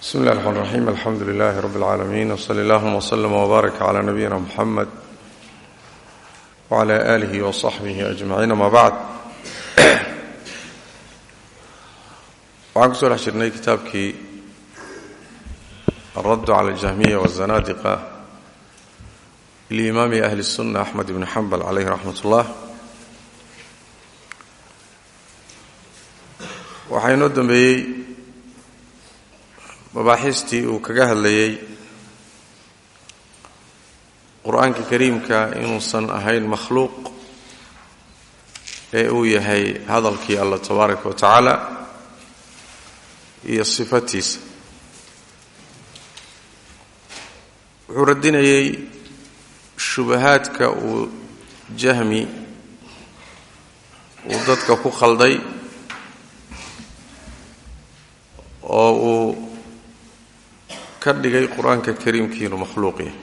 bismi illahi raxmaan raxiim alxamdu lilaahi rabbi alcaalamiin wsali allahuma wslama wbaaraka calaa nabiyina muxamed wacala aalihi wasaxbihi ajmaciin ama bacd waxaan ku soo dhex jirnay kitaabkii alraddu cala aljahmiya wazanaadiqa liimaami ahli sunna axmed ibni xambal caleyhi raxmat ullah waxaa inoo dambeeyey mabaaxiistii uu kaga hadlayey qur'aanka kariimka inuusan ahayn makhluuq ee uu yahay hadalkii allah tabaaraka wa tacaala iyo sifatiisa. Wuxuu radinayey shubahaadka uu jahmi uu dadka ku khalday oo uu ka dhigay qur'aanka kariimkii inuu makhluuq yahay.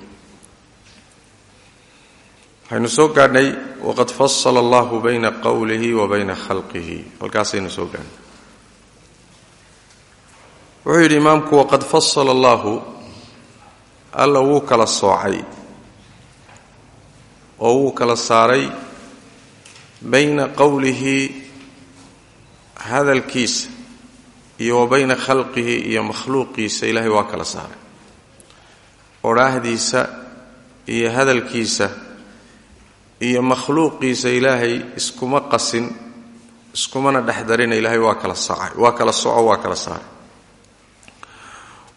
Waxaynu soo gaadhnay waqad fasala allahu bayna qowlihi wa bayna khalqihi. Halkaasaynu soo gaadhnay. Wuxuu yidhi imaamku waqad fasala allahu alla wuu kala soocay oo wuu kala saaray bayna qowlihi hadalkiisa iyo wa bayna khalqihi iyo makhluuqiisa ilaahay waa kala saaray. Odhaahdiisa iyo hadalkiisa iyo makhluuqiisa ilaahay iskuma qasin iskumana dhexdarina ilaahay waa kala saacay waa kala soco waa kala saaray.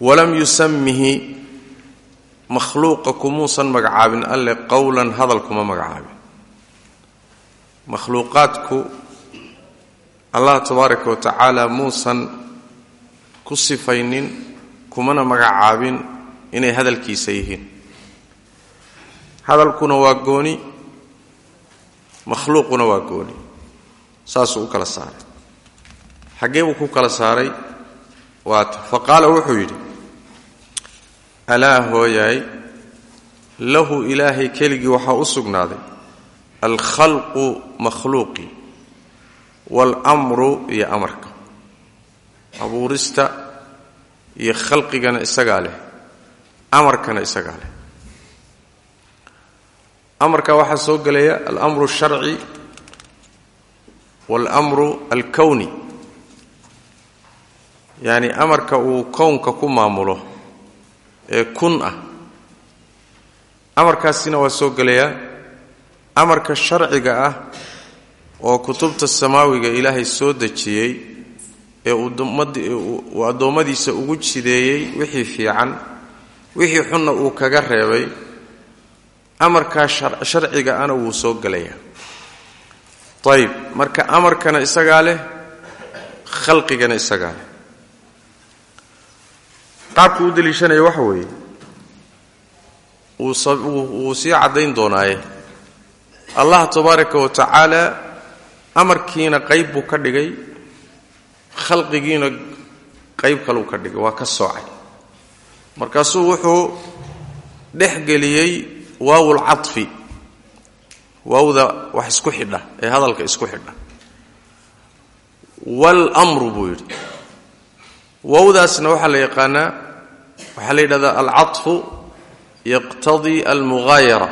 Walam yusamihi makhluuqa kumuusan magacaabin alle qowlan hadal kuma magacaabin. Makhluuqaadku allah tabaaraka wa tacaala muusan ku sifaynin kumana magacaabin inay hadalkiisa yihiin. Hadalkuna waa gooni makhluuquna waa gooni. Saasuu u kala saaray. Xaggee buu ku kala saaray waata fa qaala wuxuu yidhi alaa hooyaay lahu ilaahay keligii waxaa u sugnaaday alkhalqu makhluuqii waalamru iyo amarka. Abuurista iyo khalqigana isagaa leh amarkana isagaa leh. Amarka waxaa soo gelaya almru alsharci waalamru alkowni yacni amarka uu kownka ku maamulo ee kun ah. Amarkaasina waa soo gelayaa amarka sharciga ah oo kutubta samaawiga ilaahay soo dejiyey ee uu addoommadiisa ugu jideeyey wixii fiican wixii xunna uu kaga reebay amarkaa sharciga ana wuu soo gelayaa. Ayib marka amarkana isagaa leh khalqigana isagaa leh. Qaabku u deliishanaya waxa weeye wuu sii caddayn doonaaye. Allah tabaaraka wa tacaala amarkiina qayb buu ka dhigay khalqigiina qayb kaleu ka dhigay waa ka soocay. Markaasuu wuxuu dhex geliyey waawul cadfi waawda wax isku xidha ee hadalka isku xidha. Waalamru buu yidhi. Waawdaasna waxaa la yaqaanaa waxaa la yidhahdaa alcadfu yaqtadii almugaayara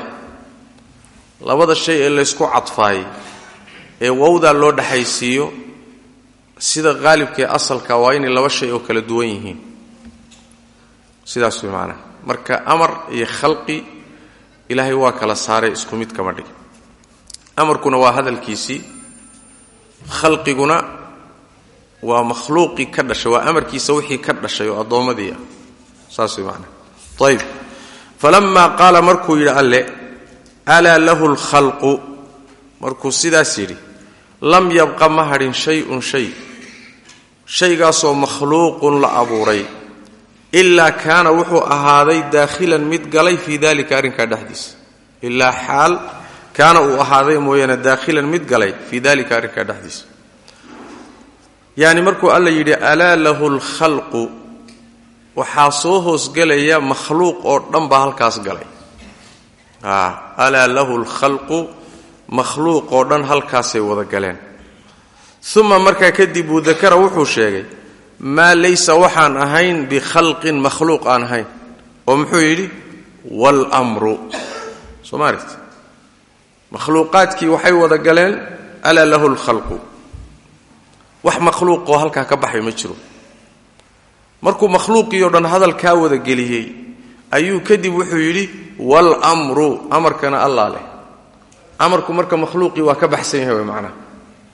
labada shay ee laysku cadfaayay ee wawdaa loo dhexaysiiyo sida qaalibkaee asalka waa inay laba shay oo kala duwan yihiin. Sidaas way macnaha. Marka amar iyo khalqi ilaahay waa kala saaray isku mid kama dhig. Amarkuna waa hadalkiisii khalqiguna waa makhluuqii ka dhashay waa amarkiisa wixii ka dhashay oo addoommadii ah saas way macnaha. Ayib falamaa qaala markuu yidhi alle alaa lahu lkhalqu? Markuu sidaas yidhi lam yabqa ma hadhin shay-un shay. Shaygaasoo makhluuqun la abuuray. Ilaa kaana wuxuu ahaaday daakhilan mid galay fii dalika arrinkaa dhexdiisa ilaa xaal kaana uu ahaaday mooyaane daakhilan mid galay fii dalika arrinkaa dhexdiisa yacni markuu alla yidhi alaa lahu lkhalqu waxaa soo hoosgelaya makhluuq oo dhan baa halkaas galay. Alaa lahu lkhalqu makhluuq oo dhan halkaasay wada galeen. Uma markaa kadib uu dakara wuxuu sheegay maa laysa waxaan ahayn bikhalqin makhluuq aan ahayn. Oo muxuu yidhi waalmru soo ma aragti makhluuqaadkii waxay wada galeen alaa lahu lkhalqu. Wax makhluuqoo halkaa ka baxay ma jiro. Markuu makhluuqii o dhan hadalkaa wada geliyey ayuu kadib wuxuu yidhi waalmru amarkana allaa leh amarku marka makhluuqii waa ka baxsan yahay way macnaha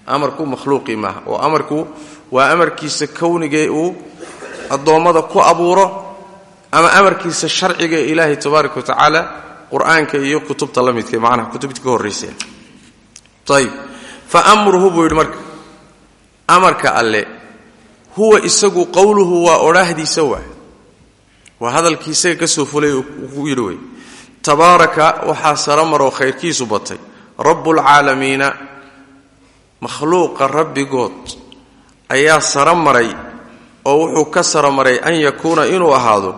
amarku makhluuqii maaha. Oo amarku waa amarkiisa kownigee uu addoommada ku abuuro ama amarkiisa sharciga ee ilaahay tabaaraka wa tacaala qur'aanka iyo kutubta la midka macnaha kutubta ka horrayseen ayib fa amruhu buu yidhi marka amarka alle huwa isagu qowluhu waa odhaahdiisa waa waa hadalkii ka soo fulay uu yidhi wey tabaaraka waxaa sara maroo khayrkiisu batay rabbulcaalamiina makhluuqa rabbigood ayaa sara maray oo wuxuu ka sara maray an yakuuna inuu ahaado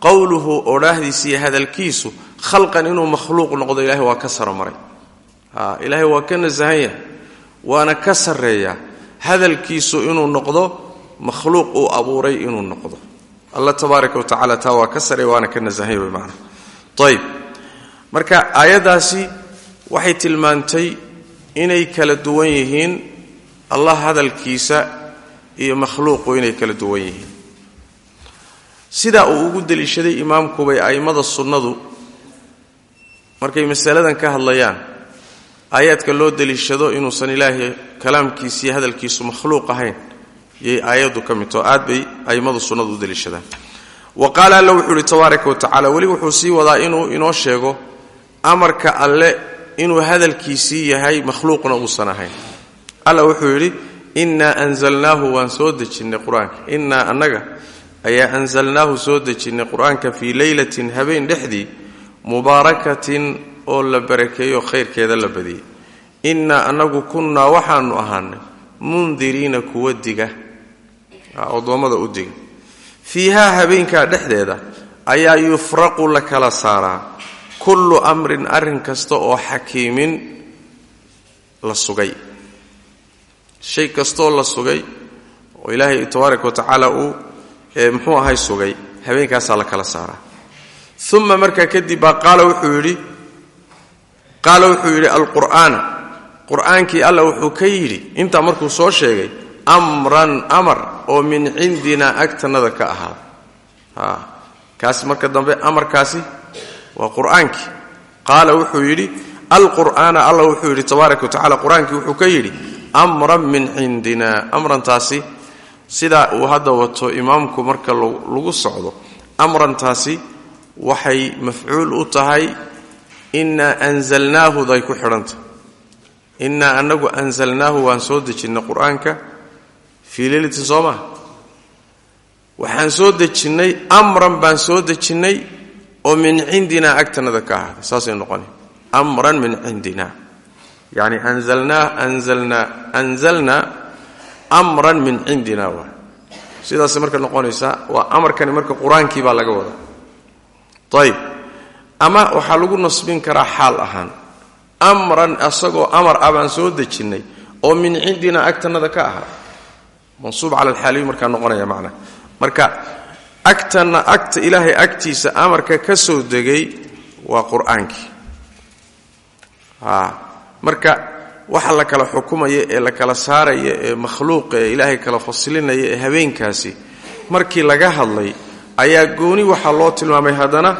qowluhu odhaahdiisa iyo hadalkiisu khalqan inuu makhluuq noqdo ilahay waa ka sara maray. Ilaahay waa ka nasahan yahay waana ka sarreeyaa hadalkiisu inuu noqdo makhluuq uu abuuray inuu noqdo. Alla tabaaraka wa tacala taa waa ka sarreeya waxay tilmaantay inay kala duwan yihiin allah hadalkiisa iyo makhluuqu inay kala duwan yihiin. Sidaa uu ugu deliishaday imaamkubay a'immada sunnadu markay masaladan ka hadlayaan aayaadka loo deliishado inuusan ilaahay kalaamkiisa iyo hadalkiisu makhluuq ahayn yay aayaddu ka midtoo aad bay a'immadu sunnadu u deliishadaan wa qaala alla wuxuu ihi tabaaraka wa weli wuxuu sii wadaa inuu inoo sheego amarka alle inuu hadalkiisii yahay makhluuqna uusan ahayn alla wuxuu yidhi innaa anzalnaahu waan soo dejinnay qur'aanka. Innaa annaga ayaa anzalnaahu soo dejinnay qur'aanka fii leylatin habeen dhexdii mubaarakatin oo la barakeeyo khayrkeeda la badiyey innaa annagu kunnaa waxaanu ahaanay mundiriina kuwa diga. Addoommada u diga. Fiihaa habeenkaa dhexdeeda ayaa yufraqu la kala saaraa kullu amrin arrin kasta oo xakiimin la sugay. Shay kastooo la sugay oo ilaahay tabaaraka wa uu muxuu ahay sugay habeenkaasaa la kala saaraa. Uma markaa kadib baa qaala wuxuu yidhi qaala wuxuu yidhi alqur'aana qur'aankii alla wuxuu ka yidhi intaa markuu soo sheegay amran amar oo min cindina agtannada ka ahaada kaasi marka dambe amarkaasi waa qur'aankii qaala wuxuu yidhi alqur'aana alla wuxuu yidhi tabaaraka wa tacala qur'aankii wuxuu ka yidhi amran min cindina. Amrantaasi sidaa uu hadda wato imaamku marka lagu socdo amrantaasi waxay mafcuul u tahay innaa anzalnaahuday ku xidhantah innaa annagu anzalnaahu waan soo dejinnay qur'aanka. Fii leylatin soo maha waxaan soo dejinnay amran baan soo dejinnay oo min cindina agtanada ka ahaaday saasay noqona amran min cindina yani anzalnaa anzalnaa anzalnaa amran min cindina waa. Sidaasay marka noqonaysaa waa amarkani marka qur'aankii baa laga wadaa. Ayib ama waxaa lagu nasbin karaa xaal ahaan. Amran asagoo amar ah baan soo dejinnay oo min cindina agtanada ka ahaa. Mansuub cala alxaaliyi markaa noqonaya macnaa marka agtanna agta ilaahay agtiisa amarka ka soo degay waa qur'aankii. Marka waxa la kala xukumaya ee la kala saaraya ee makhluuqa ee ilaahay kala fasilinaya ee habeenkaasi markii laga hadlay ayaa gooni waxaa loo tilmaamay haddana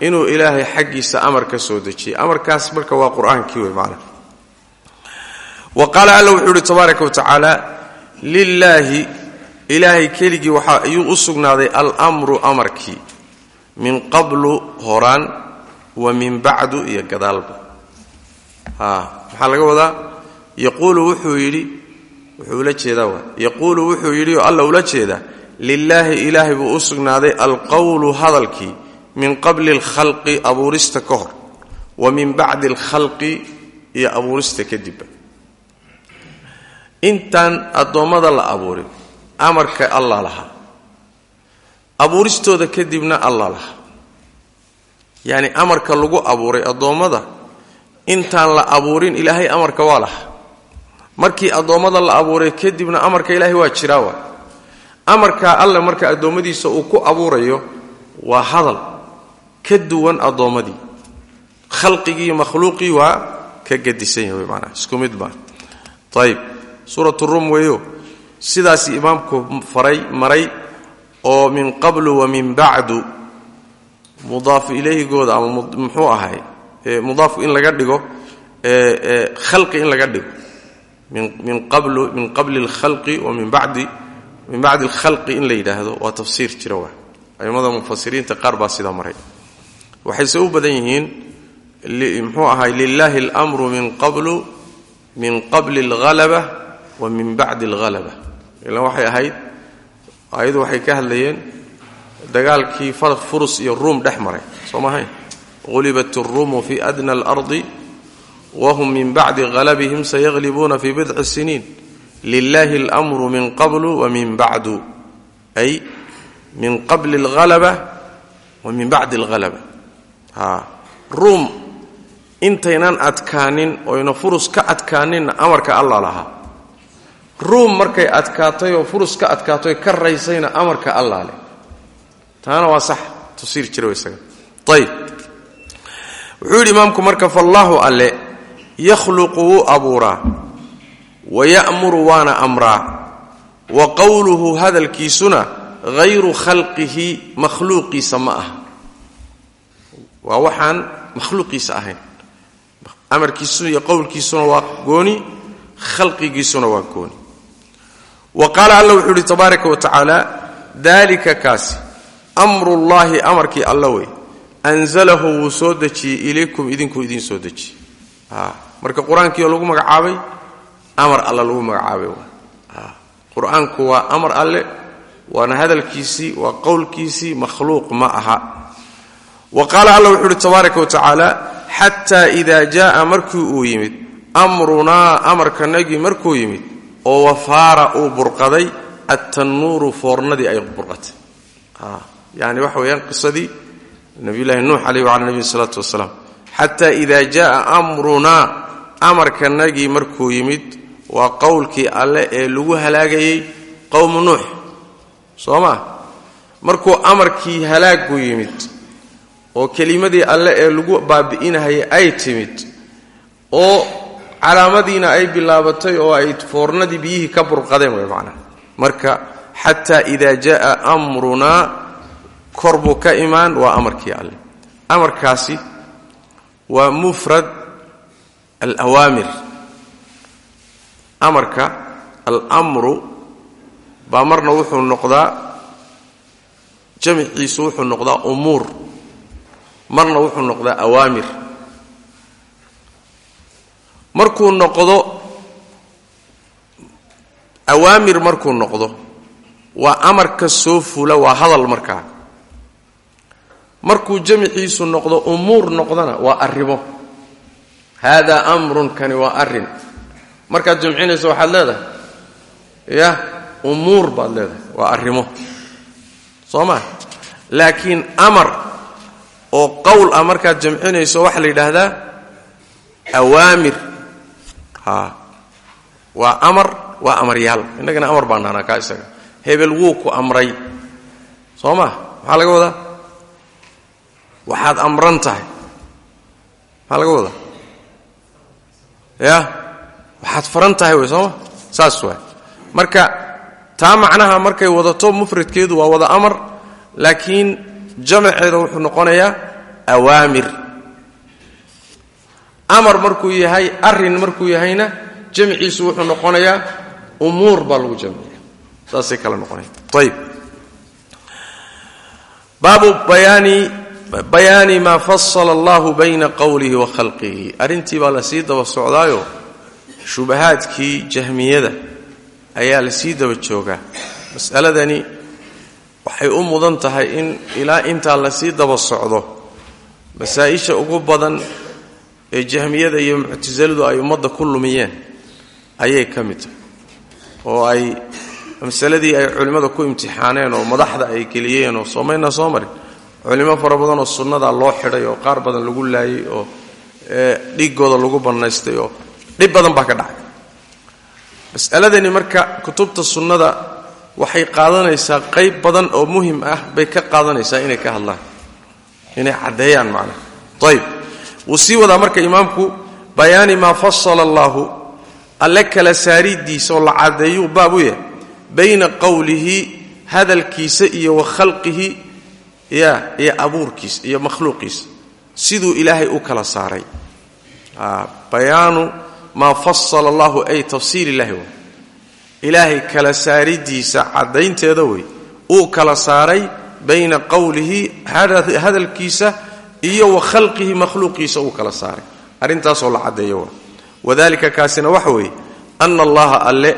inuu ilaahay xaggiisa amar ka soo dejiyey amarkaas marka waa qur'aankii wey macna. Wa qaala alla wuxuu yidhi tabaaraka wa tacaala lilaahi ilaahay keligii waxaa ayuu u sugnaaday almru amarkii min qablu horaan wa min bacdu iyo gadaalba. Maxaa laga wadaa? Yaquulu wuxuu yidhi wuxuu ula jeedaa waa yaquulu wuxuu yidhi oo alla ula jeedaa lilaahi ilaahay buu u sugnaaday alqowlu hadalkii min qabli alkhalqi abuurista ka hor wa min bacdi alkhalqi iyo abuurista kadibba intaan addoommada la abuurin amarka allah lahaa abuuristooda kadibna allah lahaa yacni amarka lagu abuuray addoommada intaan la abuurin ilaahay amarka waa lahaa markii addoommada la abuuray kadibna amarka ilaahay waa jiraa waa. Amarkaa alle marka addoommadiisa uu ku abuurayo waa hadal ka duwan addoommadii khalqigii makhluuqii waa ka gadisan yahay maanaa isku mid maa ayib suuratu rum weeyo sidaas imaamku faray maray oo min qablu wa min bacdu mudaafu ilayhigooda ama muxuu ahay mudaafu in laga dhigo khalqi in laga dhigo. Min qabli alkhalqi wa min bacdi alkhalqi in la yidhaahdo waa tafsiir jira waa. Aimada mufasiriinta qaar baa sidaa maray. Waxayse u badan yihiin muxuu ahay lilahi almru min qablu min qabli alhalaba wa min bacdi alhalaba ilan waxay ahayd ayadu waxay ka hadlayeen dagaalkii furus iyo ruum dhex maray soo maahayn gulibat اruumu fi adna اlardi wahum min bacdi halabihim sayaglibuuna fi bidci siniin lilahi اlmru min qablu wa min bacdu ay min qabli اlhalaba wa min bacdi اlhalaba ruum intaynan adkaanin oyna furus ka adkaaninna amarka alla lahaa ruum markay adkaatay oo furus ka adkaatoy ka raysayna amarka allaa leh. Taana waa sax tafsiir jira isaga. Ayib wuxuu imaamku marka fallaahu alle yakhluqu wuu abuuraa wa ya'muru waana amraa wa qowluhu hadalkiisuna hayru khalqihi makhluuqiisa ma aha. Waa waxaan makhluuqiisa ahayn. Amarkiisu iyo qowlkiisuna waa gooni khalqigiisuna waa gooni wa qaala alla wuxuu yidhi tabaaraka wa tacaala daalika kaasi amrullaahi amarkii alla wey anzalahu wuu soo dejiyey ilaykum idinkuu idiin soo dejiyey. Marka qur'aankiioo lagu magacaabay amar alle lagu magacaabay qur'aanku waa amar alle waana hadalkiisii waa qowlkiisii makhluuq ma aha. Wa qaala alla wuxuu uhi tabaaraka wa tacaala xataa idaa jaaa markii uu yimid amrunaa amarkanagii markuu yimid oo wafaara uu burqaday attanuuru foornadii ay burqatay. Yani waxa weeyaan qisadii nabiyulahi nuux caleyh wala nabi salaatu wasalaam. Xataa idaa jaaa amrunaa amarkanagii markuu yimid waa qowlkii alle ee lagu halaagayey qowmu nuux. Soo maa markuu amarkii halaagu yimid oo kelimadii alle ee lagu baabi'inahayay ay timid oo calaamadiina ay bilaabatay oo ay foornadii biyihii ka burqadeen way macnaha marka xataa idaa jaaa amrunaa kor buu ka imaan waa amarkii alle amarkaasi waa mufrad alawaamir. Amarka almru baa marna wuxuu noqdaa jamciisu wuxuu noqdaa umuur. Marna wuxuu noqdaa awaamir markuu noqdo awaamir markuu noqdo waa amarka soo fula waa hadal markaa. Markuu jamciisu noqdo umuur noqdana waa arrimo. Haadaa amrun kani waa arrin. Markaad jamcinayso waxaad leedahay? Ya umuur baad leedahay waa arrimo. Soo maa laakiin amar oo qowl ah markaad jamcinayso waxaa la yidhaahdaa awaamir waa amar waa amaryaal innagana amar baan dhahnaa kaa isaga. Hebel wuu ku amray. Soo maa maxaa laga wadaa? Waxaad amran tahay. Maxaa laga wadaa? Ya? Waxaad faran tahay wey sooma? Saas waay. Marka taa macnaha markay wadato mufradkeedu waa wada amar laakiin jamaceeda wuxuu noqonayaa awaamir amar markuu yahay arrin markuu yahayna jamciisu wuxuu noqonayaa umuur baa lagu jamciya saasay kala noqonaya ayib baabu bayaani maa fasala allahu bayna qowlihi wa khalqihi. Arrintii baa la sii daba socdaayo shubahaadkii jahmiyada ayaa la sii daba joogaa. Mas'aladani waxay u mudan tahay in ilaa intaa la sii daba socdo. Masaa-isha ugu badan ee jahmiyada iyo muctasiladu ay ummadda ku lumiyeen ayay ka mid tahay. Oo ay masaladii ay culimmada ku imtixaaneen oo madaxda ay geliyeen oo soomaynaa soo marin. Culimo fara badan oo sunnada loo xidhay oo qaar badan lagu laayay oo dhiigooda lagu bannaystay oo dhib badan baa ka dhacay. Mas'aladani marka kutubta sunnada waxay qaadanaysaa qayb badan oo muhiim ah bay ka qaadanaysaa inay ka hadlaan. Inay caddeeyaan macnaha. Ayb wuu sii wadaa marka imaamku bayaani maa fasala allaahu. Alle kala saaridiisa oo la caddeeyuu baab u yahay. Bayna qowlihi hadalkiisa iyo wa khalqihi ya iyo abuurkiisa iyo makhluuqiisa. Siduu ilaahay u kala saaray. Bayaanu maa fasala allahu ay tafsiil illahi way ilaahay kala saaridiisa caddaynteeda wey uu kala saaray bayna qowlihi hadalkiisa iyo wa khalqihi makhluuqiisa uu kala saaray. Arrintaasoo la caddeeyo waa wadalika kaasina waxa weeye ana allaha alle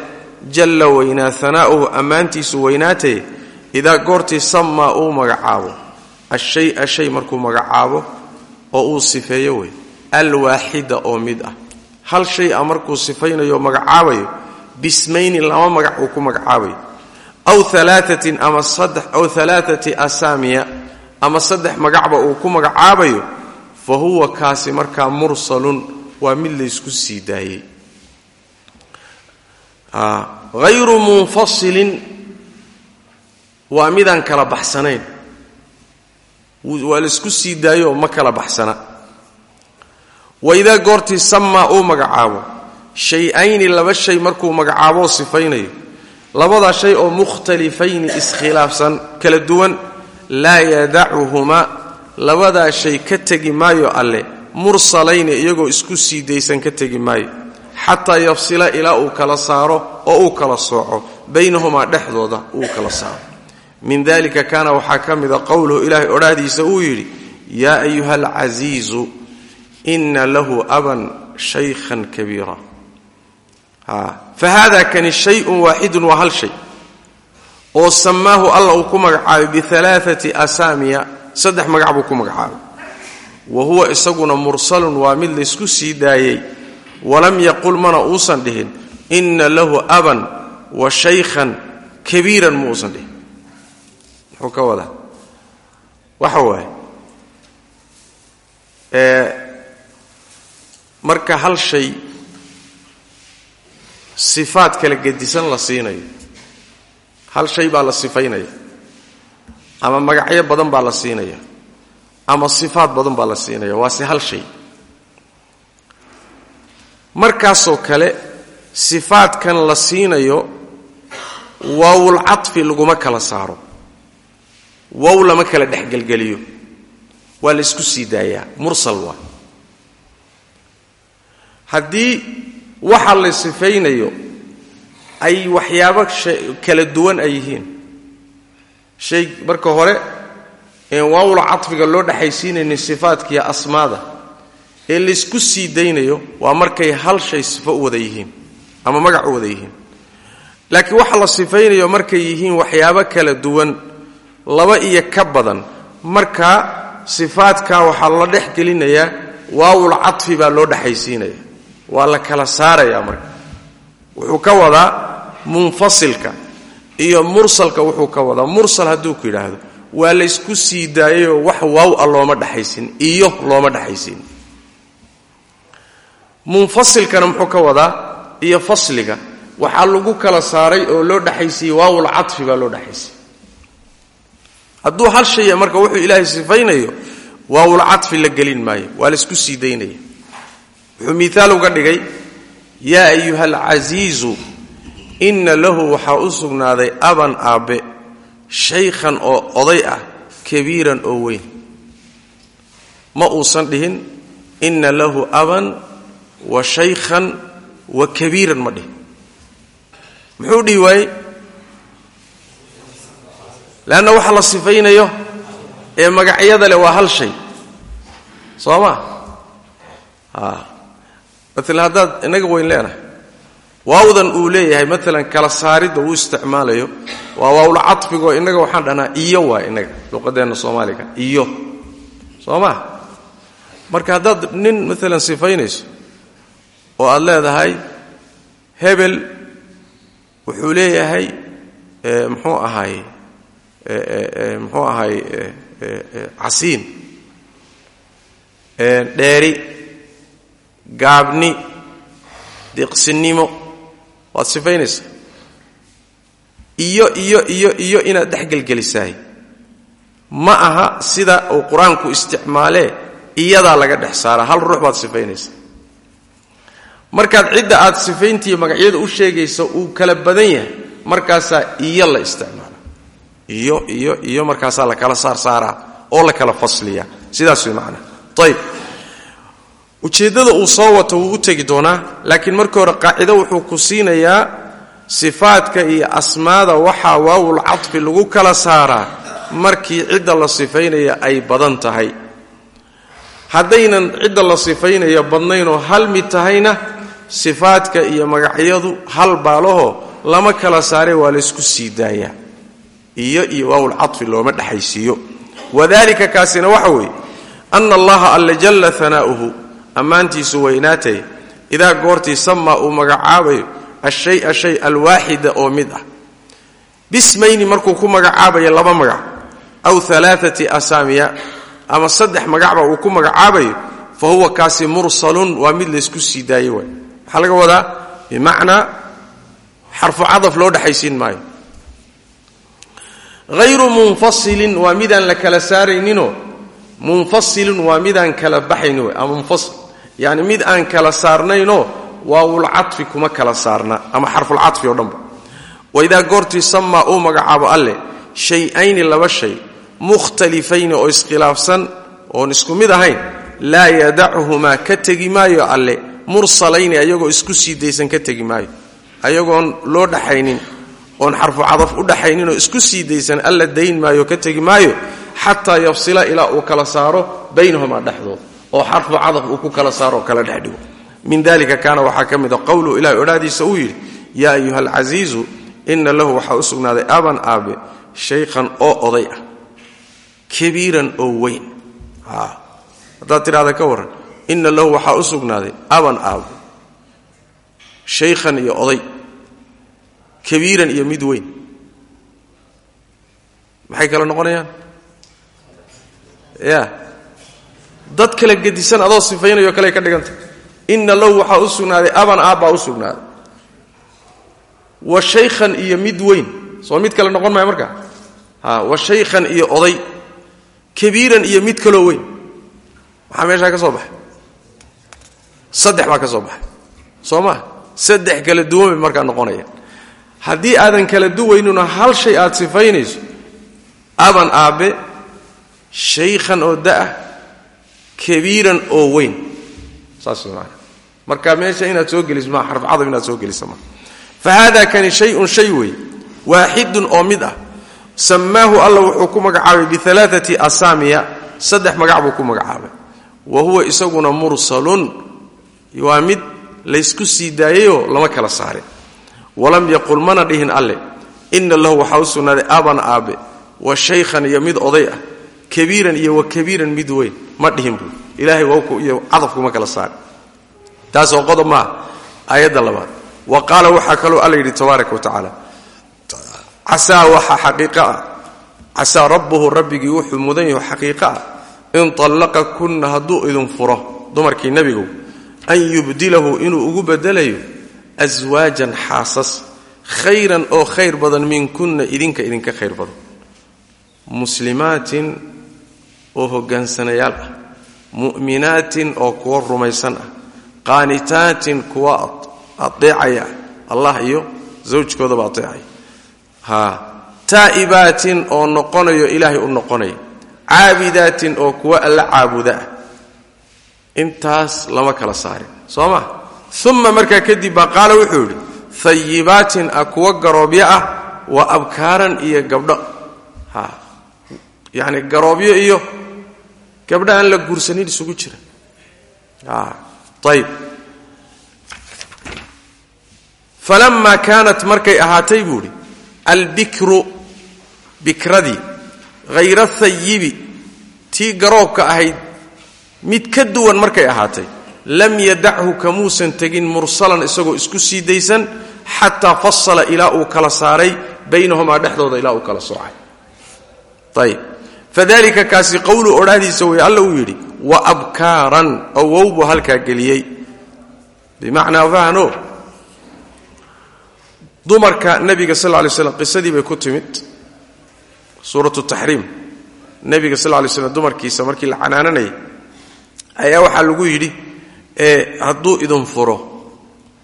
jalla weynaa hanaa'uhu ammaantiisu weynaataye idaa goortii samaa uu magacaabo. Ashaya shay markuu magacaabo oo uu sifeeyo wey alwaaxida oo mid ah. Hal shay a markuu sifaynayo magacaabayo bismayni lama magac uu ku magacaabayo. Aw alaaatin ama aw alaaati asaamiya ama saddex magacba uu ku magacaabayo fa huwa kaasi markaa mursalun waa mid laysku sii daayey. Hayru munfasilin waa midaan kala baxsanayn. Waa laysku sii daayo ma kala baxsana. Waidaa goortii samaa uu magacaabo shay-ayni laba shay markuu magacaaboo sifaynayo labadaa shay oo mukhtalifayni iskhilaafsan kala duwan laa yadacuhumaa labadaa shay ka tegi maayo alle mursalayni iyagoo isku sii daysan ka tegi maayo. Xataa yafsila ilaa uu kala saaro oo uu kala sooco baynahumaa dhexdooda uu kala saaro. Min dalika kaana waxaa ka mida qowluhu ilaahay odhaahdiisa uu yidhi yaa ayuha alcasiizu ina lahu aban shaykhan kabiira. Fa hada kani shayun waaxidun waa hal shay oo samaahu alla uu ku magacaabay bialaaati asaamiya saddex magac buu ku magacaabay wa huwa isaguna mursalun waa mid laysku sii daayey. Walam yaqul mana uusan dhihin ina lahu aban wa shaykhan kabiiran ma uusan dhihin. Muxuu ka wadaa? Waxa waaye marka hal shay sifaad kala gedisan la siinayo hal shay baa la sifaynaya. Ama magacyo badan baa la siinaya. Ama sifaad badan baa la siinaya. Waase hal shay. Markaasoo kale sifaadkan la siinayo waawul cadfi laguma kala saaro. Wow lama kala dhexgelgeliyo waa la isku sii daayaa. Mursal waa. Haddii waxa la sifaynayo ay waxyaabo kala duwan ay yihiin. Shay marka hore een waawul cadfiga loo dhexaysiinaynin sifaadkiiyo asmaada ee laysku sii daynayo waa markay hal shay sifo u wada yihiin ama magac u wada yihiin. Laakiin waxa la sifaynayo markay yihiin waxyaabo kala duwan laba iyo ka badan. Marka sifaadka waxaa la dhex gelinayaa waawul cadfi baa loo dhexaysiinaya waa la kala saarayaa marka. Wuxuu ka wadaa munfasilka iyo mursalka wuxuu ka wadaa. Mursal hadduu ku yidhaahdo waa laysku sii daayayoo wax waaw a looma dhexaysin iyo looma dhexaysin munfasilkana muxuu ka wadaa iyo fasliga waxaa lagu kala saaray oo loo dhexaysiiyey waawul cadfi baa loo dhexaysiyey hadduu hal shaya marka wuxuu ilaahay sifaynayo waawul la gelin maayo waa laysku sii daynaya. Wuxuu miaal uga dhigay yaa ayuha alcasiizu inna lahu waxaa u sugnaaday aban aabbe shaykhan oo oday ah kabiiran oo weyn. Ma uusan dhihin inna lahu aban wa shaykhan wa kabiiran ma dhihin. Muxuu dhihi waayey? Leanna waxa la sifaynayo ee magacyada leh waa hal shay. Soo ma? Maalan haddaad inaga weyn leenahay waawdan uu leeyahay maalan kala saaridda uu isticmaalayo waa waawla cadfigoo innaga waxaan dhahnaa iyo waa innaga luqadeenna soomaaliga iyo. Soo ma marka haddaad nin maalan sifaynayso oo aad leedahay hebel wuxuu leeyahay muxuu ahaay muxuu ahaay casiin dheeri gaabni diqsinimo waad sifaynaysaa iyo iyo iyo iyo inaad dhexgelgelisaay ma aha sida uu qur'aanku isticmaalee iyadaa laga dhex saara. Hal ruux baad sifaynaysa. Markaad cidda aad sifayntiiyo magacyada u sheegayso uu kala badan yahay. Markaasaa iyo la isticmaala. Iyo iyo iyo markaasaa la kala saarsaaraa oo la kala fasliya sidaas way macnaha ayib ujeeddada uu soo wato wuu u tegi doonaa laakiin markii hore qaacido wuxuu ku siinayaa sifaadka iyo asmaada waxaa waawul cadfi lagu kala saaraa markii cidda la sifaynaya ay badan tahay. Haddaynan cidda la sifaynaya badnaynoo hal mid tahayna sifaadka iyo magacyadu hal baalaho lama kala saaree waa laysku sii daayaa. Iyo iyo waawul cadfi looma dhexaysiiyo wadalika kaasina waxa weeye ana allaha alla jalla hanaa'uhu ammaantiisu weynaatay. Idaa goortii samaa uu magacaabayo ashaya shay alwaaxida oo mid ah. Bismayni markuu ku magacaabayo laba magac aw alaaati asaamiya ama saddex magacba uu ku magacaabayo fa huwa kaasi mursalun waa mid laysku sii daaye waay. Maxaa laga wadaa bimacnaa xarfu cadaf loo dhexaysiin maayo. Hayru munfasilin waa midaan la kala saarayninoo munfasilin waa midaan kala baxayni way ama munfasil yani mid aan kala saarnaynoo waawulcadfi kuma kala saarna ama xarfulcadfi oo dhanba. Waidaa goortii samaa uu magacaabo alleh shay-ayni laba shay mukhtalifayni oo iskhilaafsan oon isku mid ahayn laa yadachumaa ka tegi maayo alle mursalayni ayagoo isku sii daysan ka tegi maayo. Ayagoon loo dhaxaynin oon xarfu cadaf u dhaxayninoo isku sii daysan alla dayn maayo ka tegi maayo xataa yafsila ilaa uu kala saaro baynahumaa dhexdooda oo xarfu cadaf uu ku kala saaro oo kala dhex min dalika kaana waxaa ka mid a qowluhu ilahay odhaadiisa uu yidhi yaa ayuha alcasiizu ina lahu waxaa u sugnaaday aban aabe shaykhan oo oday ah kabiiran oo weyn. Haddaad tidhahda ka warran ina lahu waxaa u sugnaaday aban aabe shaykhan iyo oday kabiiran iyo mid weyn. Maxay kala noqonayaan? Ya dad kala gedisan adoo sifaynayo kale ka dhiganta ina lahu waxaa u sugnaaday aban aabbaa u sugnaaday. Wa shaykhan iyo mid weyn. Soo mid kale noqon maayo markaa ha wa shaykhan iyo oday. Kabiiran iyo mid kaloo weyn. Maxaa meeshaa ka soo baxay? Saddex baa ka soo baxay. Soo saddex kala duwan bay markaa noqonayaan haddii aadan kala duwaynuna hal shay aad sifaynayso aban aabbe shaykhan oo da'ah kabiiran oo weyn. Marka meesha inaad soo geliso maa xarfcadab inaad soo gelisa maa fa haada kani shay-un shay weeye waaxidun oo mid ah. Sammaahu alla wuxuu ku magacaabay bialaaati asaamiya. Saddex magac buu ku magacaabay. Wa huwa isaguna mursalun. Waa mid laysku sii daayayoo lama kala saarin. Walam yaqul mana dhihin alle. Ina lahu waxaa u sugnaaday aban aabe. Wa shaykhan iyo mid oday ah kabiiran iyo wa kabiiran mid weyn ma dhihin buu. Ilahay wawku iyo cadafkuma kala saari taasoo qodob maaha aayadda labaad. Wa qaala waxaa kaloo alla tabaaraka wa tacaala casaa waxaa xaqiiqa ah. Rabbuhu rabbigii wuxuu mudan yaho xaqiiqa ah. In tallaqa kunna hadduu idin furo dumarkii nebigow an yubdilahu inuu ugu bedelayo aswaajan xaasas khayran oo khayr badan minkunna idinka idinka khayr badan. Muslimaatin oo hoggaansanayaal ah. Mu'minaatin oo kuwa rumaysan ah. Qaanitaatin kuwa adeecaya allah iyo zawjkoodaba adeecaya ha. Taa'ibaatin oo noqonayo ilaahay u noqonaya caabidaatin oo kuwa alla caabuda. Ah intaas lama kala saarin. Soo ma? Uma markaa kadib baa qaala wuxuu yidhi hayibaatin ah kuwa garoobyo ah wa abkaaran iyo gabdho. Ha. Yacni garoobyo iyo gabdho aan la guursanin isugu jira. Ayib falamaa kaanat markay ahaatay buu idhi albikru bikradii hayra hayibi tii garoobka ahayd mid ka duwan markay ahaatay. Lam yadachu kamuusan tegin mursalan isagoo isku sii daysan xataa fasala ilaa uu kala saaray baynahumaa dhexdooda ilaa uu kala soocay. Ayib fadalika kaasi qowlu odhaahdiisa wey alla uu yidhi wa abkaaran oo wow halkaa geliyey bimacnaa fahno dumarka nebiga sal lla lay slam qisadii bay ku timid suuratu taxriim nebiga sal lay slam dumarkiisa markii la canaananayay ayaa waxaa lagu yidhi ee hadduu idin furo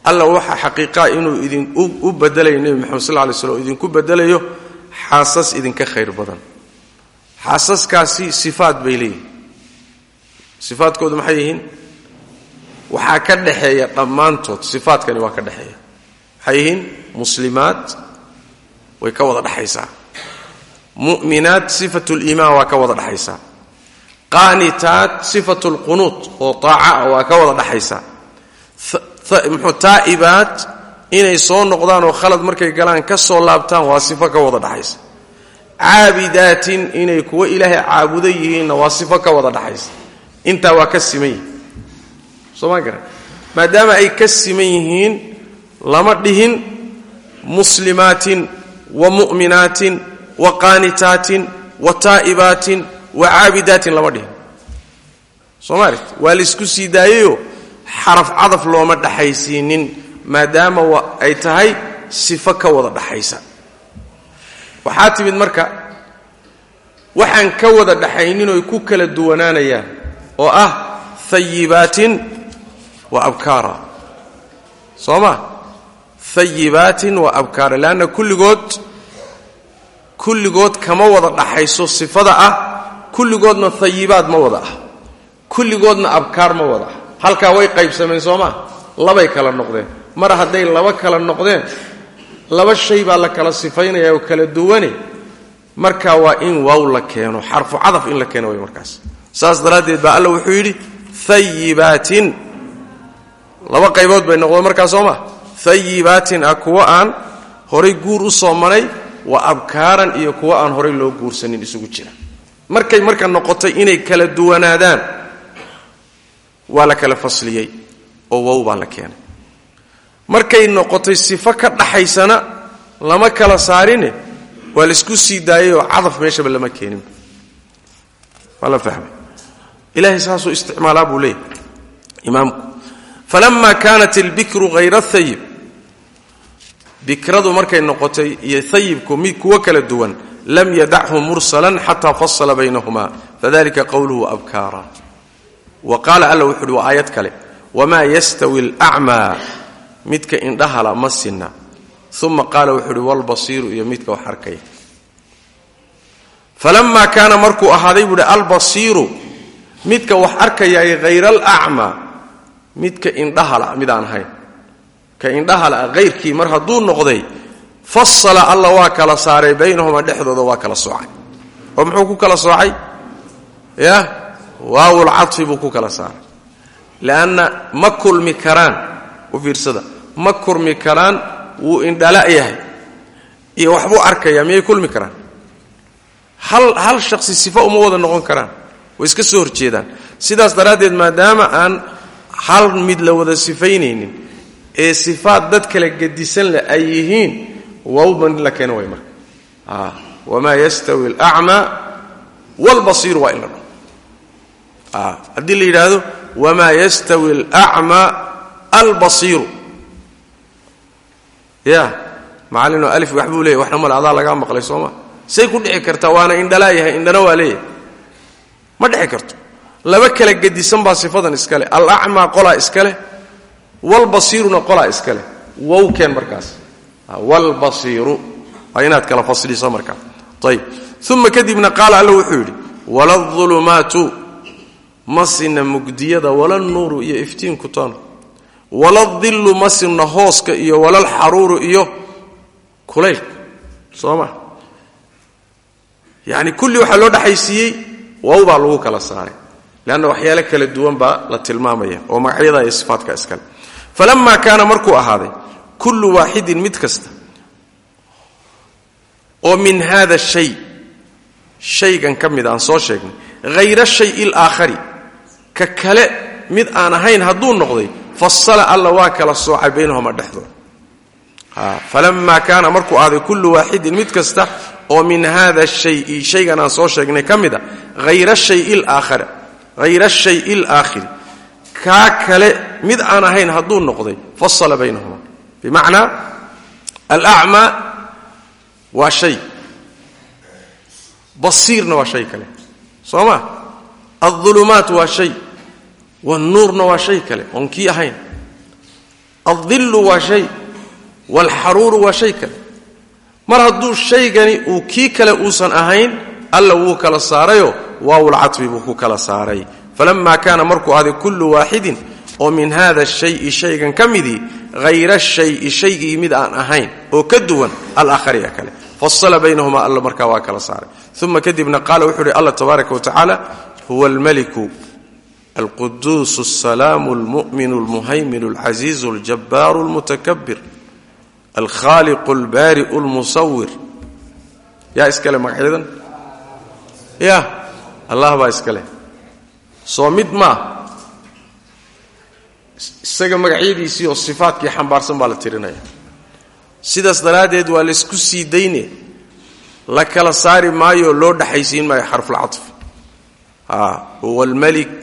alla waxa xaqiiqaa inuu idin u bedelayo nebi moxamed sal lay slam idinku bedelayo xaasas idinka khayr badan xaasaskaasi sifaad bay leeyihiin. Sifaadkoodu maxay yihiin? Waxaa ka dhexeeya dhammaantood sifaadkani waa ka dhexeeya maxay yihiin? Muslimaad way ka wada dhexaysaa mu'minaat sifatu liimaan waa ka wada dhexaysaa qaanitaat sifatu lqunuud oo taaca ah waa ka wada dhexaysaa muxuu taa'ibaat inay soo noqdaan oo khalad markay galaan ka soo laabtaan waa sifo ka wada dhexaysa caabidaatin inay kuwa ilaahay caabuda yihiinna waa sifo ka wada dhexaysa intaa waa ka siman yihiin soo maa garan. Maadaama ay ka siman yihiin lama dhihin muslimaatin wa mu'minaatin wa qaanitaatin wa taa'ibaatin wa caabidaatin lama dhihin. Soo ma aragt waa laysku sii daayayoo xaraf cadaf looma dhaxaysiinin maadaama ay tahay sifo ka wada dhaxaysa waxaa timid marka waxaan ka wada dhaxaynin oy ku kala duwanaanayaan oo ah hayibaatin wa abkaara. Soo ma hayibaatin wa abkaara. Leanna kulligood kulligood kama wada dhaxayso sifada ah kulligoodna hayibaad ma wada ah. Kulligoodna abkaar ma wada ah. Halkaa way qaybsameen soo maa labay kala noqdeen. Mar hadday laba kala noqdeen laba shay baa la kala sifaynaya oo kala duwane marka waa in waaw la keeno xarfu cadaf in la keeno way markaas. Saas daraaddeed baa alla wuxuu yidhi hayibaatin laba qaybood bay noqdeen markaa soo maa hayibaatin ah kuwo aan horay guur u soo manay wa abkaaran iyo kuwo aan horay loo guursanin isugu jira. Markay marka noqotay inay kala duwanaadaan waa la kala fasliyey oo wow baa la keenay markay noqotay sifo ka dhaxaysana lama kala saarine. Waa la isku sii daayay oo cadaf meeshaba lama keenin. Waa la fahmay. Ilahay saasuu isticmaalaa buu leeyahy imaamku falama kaanat albikru hayra hayib bikradu markay noqotay iyo hayibku mid kuwo kala duwan lam yadachu mursalan xataa fasala baynahuma. Fadalika qowluhu abkaara. Wa qaala alla wuxu uhi waa aayad kale. Wamaa yastawi alacmaa midka indhahala ma sinna. Uma qaala wuxuu uhi walbasiiru iyo midka wax arkaya. Falamaa kaana markuu ahaaday buuhi albasiiru midka wax arkayaay hayra alacmaa midka indhahala midaan ahayn. Ka indhahala hayrkii mar hadduu noqday fasala alla waa kala saaray baynahuma dhexdooda waa kala soocay. Oo muxuu ku kala soocay? Ya? Waawul cadfi buu ku kala saaray. Leanna ma kulmi karaan u fiirsada ma kulmi karaan wuu indhala yahay. Iyo waxbuu arkayaa miyay kulmi karaan? Hal hal shakhsi sifo uma wada noqon karaan. Way iska soo horjeedaan. Sidaas daraaddeed maadaama aan hal mid la wada sifaynaynin ee sifaad dad kala gedisan leh ay yihiin wawban in la keeno way marka. Wamaa yastawi alacmaa waalbasiiru waa in la dhaho haddii la yidhaahdo wamaa yastawi alacmaa albasiiru ya macallinoo alif wax buu leeyahy waxna male adaa lagaa maqlay sooma say ku dhici kartaa waana indhalaa yahay indhana waa leeyahay. Ma dhici karto. Laba kala gedisan baa sifadan iska leh alacmaa qolaa iska leh walbasiiruna qolaa iska leh wowkeen markaas. Walbasiiru waa inaad kala fasliso markaa ayb uma kadibna qaala alla wuxuu yidhi wala ulumaatu ma sina mugdiyada wala nuuru iyo iftiinku toona wala dillu ma sinna hooska iyo walalxaruuru iyo kulaylka soo ma? Yani kulli waxaa loo dhexaysiiyey wow baa lagu kala saaray. Leanna waxyaale kala duwan baa la tilmaamaya oo magacyada iyo sifaadka iskale falama kaana markuu ahaaday kullu waaxidin mid kasta oo min hada shay shaygan ka mid aan soo sheegnay hayra shayi alaakhari ka kale mid aan ahayn hadduu noqday fasala alla waa kala soocay baynahuma dhexdooda falama kaana markuu ahaaday kullu waaxidin mid kasta oo min hada shayi shaygan aan soo sheegnay ka mid a hayra shayi alaakhiri kaa kale mid aan ahayn hadduu noqday fasala baynahuma. Bimacnaa alacmaa waa shay. Basiirna waa shay kale. Soo ma? Aldulumaat waa shay wاlnuurna waa shay kale oon kii ahayn. Aldillu waa shay waalxaruuru waa shay kale. Mar hadduu shaygani uu kii kale uusan ahayn alla wuu kala saarayo waawulcatfi buu ku kala saaray. Falama kaana markuu ahday kullu waaxidin oo min hada shayi shaygan ka midii hayra shayi shaygii mid aan ahayn oo ka duwan alaakhariga kale. Fasala baynahuma alla markaa waa kala saaray. Uma kadibna qaala wuxuu uhi allah tabaaraka wa tacaala huwa alquduus alsalaamu almu'minu almuhaymin alcasiizu aljabbaaru almutakabir alkhaaliqu albaari'u almusawir yaa iskale magacyadan ya allah baa iska leh soo mid maa isaga magacyadiisii oo sifaadkii xambaarsan baa la tirinaya sidaas daraaddeed waa laysku sii dayne la kala saari maayo loo dhexaysiin maayo xarfulcatf huwa almalik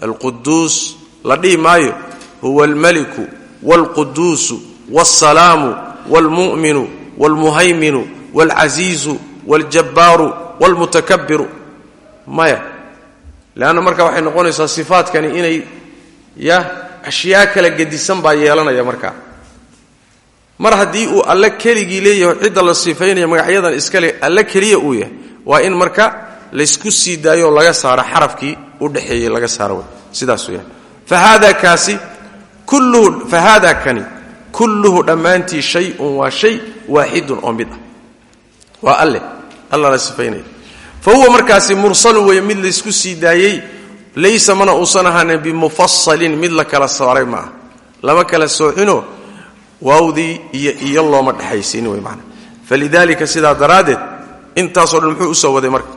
alquduus la dhihi maayo huwa almaliku waalquduusu waalsalaamu waalmu'minu waalmuhayminu waalcasiizu waaljabbaaru waalmutakabiru maya leanna marka waxay noqonaysaa sifaadkani inay ya ashyaa kala gedisan baa yeelanaya markaa mar haddii uu alle keligii leeyahay cidda la sifaynaya magacyadan iskale alle keliya uu yahay waa in marka laysku sii daayoo laga saaro xarafkii u dhexeeyey laga saaro wey sidaas weyaan fahaada kaasi fahaada kani kulluhu dhammaantii shay-un waa shay waaxidun oo mid ah. Waa alle. Alla la sifaynaya fa huwa markaasi mursalu weeye mid laysku sii daayey laysa mana uusan ahaanin bimufasalin mid la kala saaray ma lama kala soocino waawdii iyo iyo looma dhexaysiin wey maana falidaalika sidaa daraaddeed intaasoo dhan muxuu u soo waday marka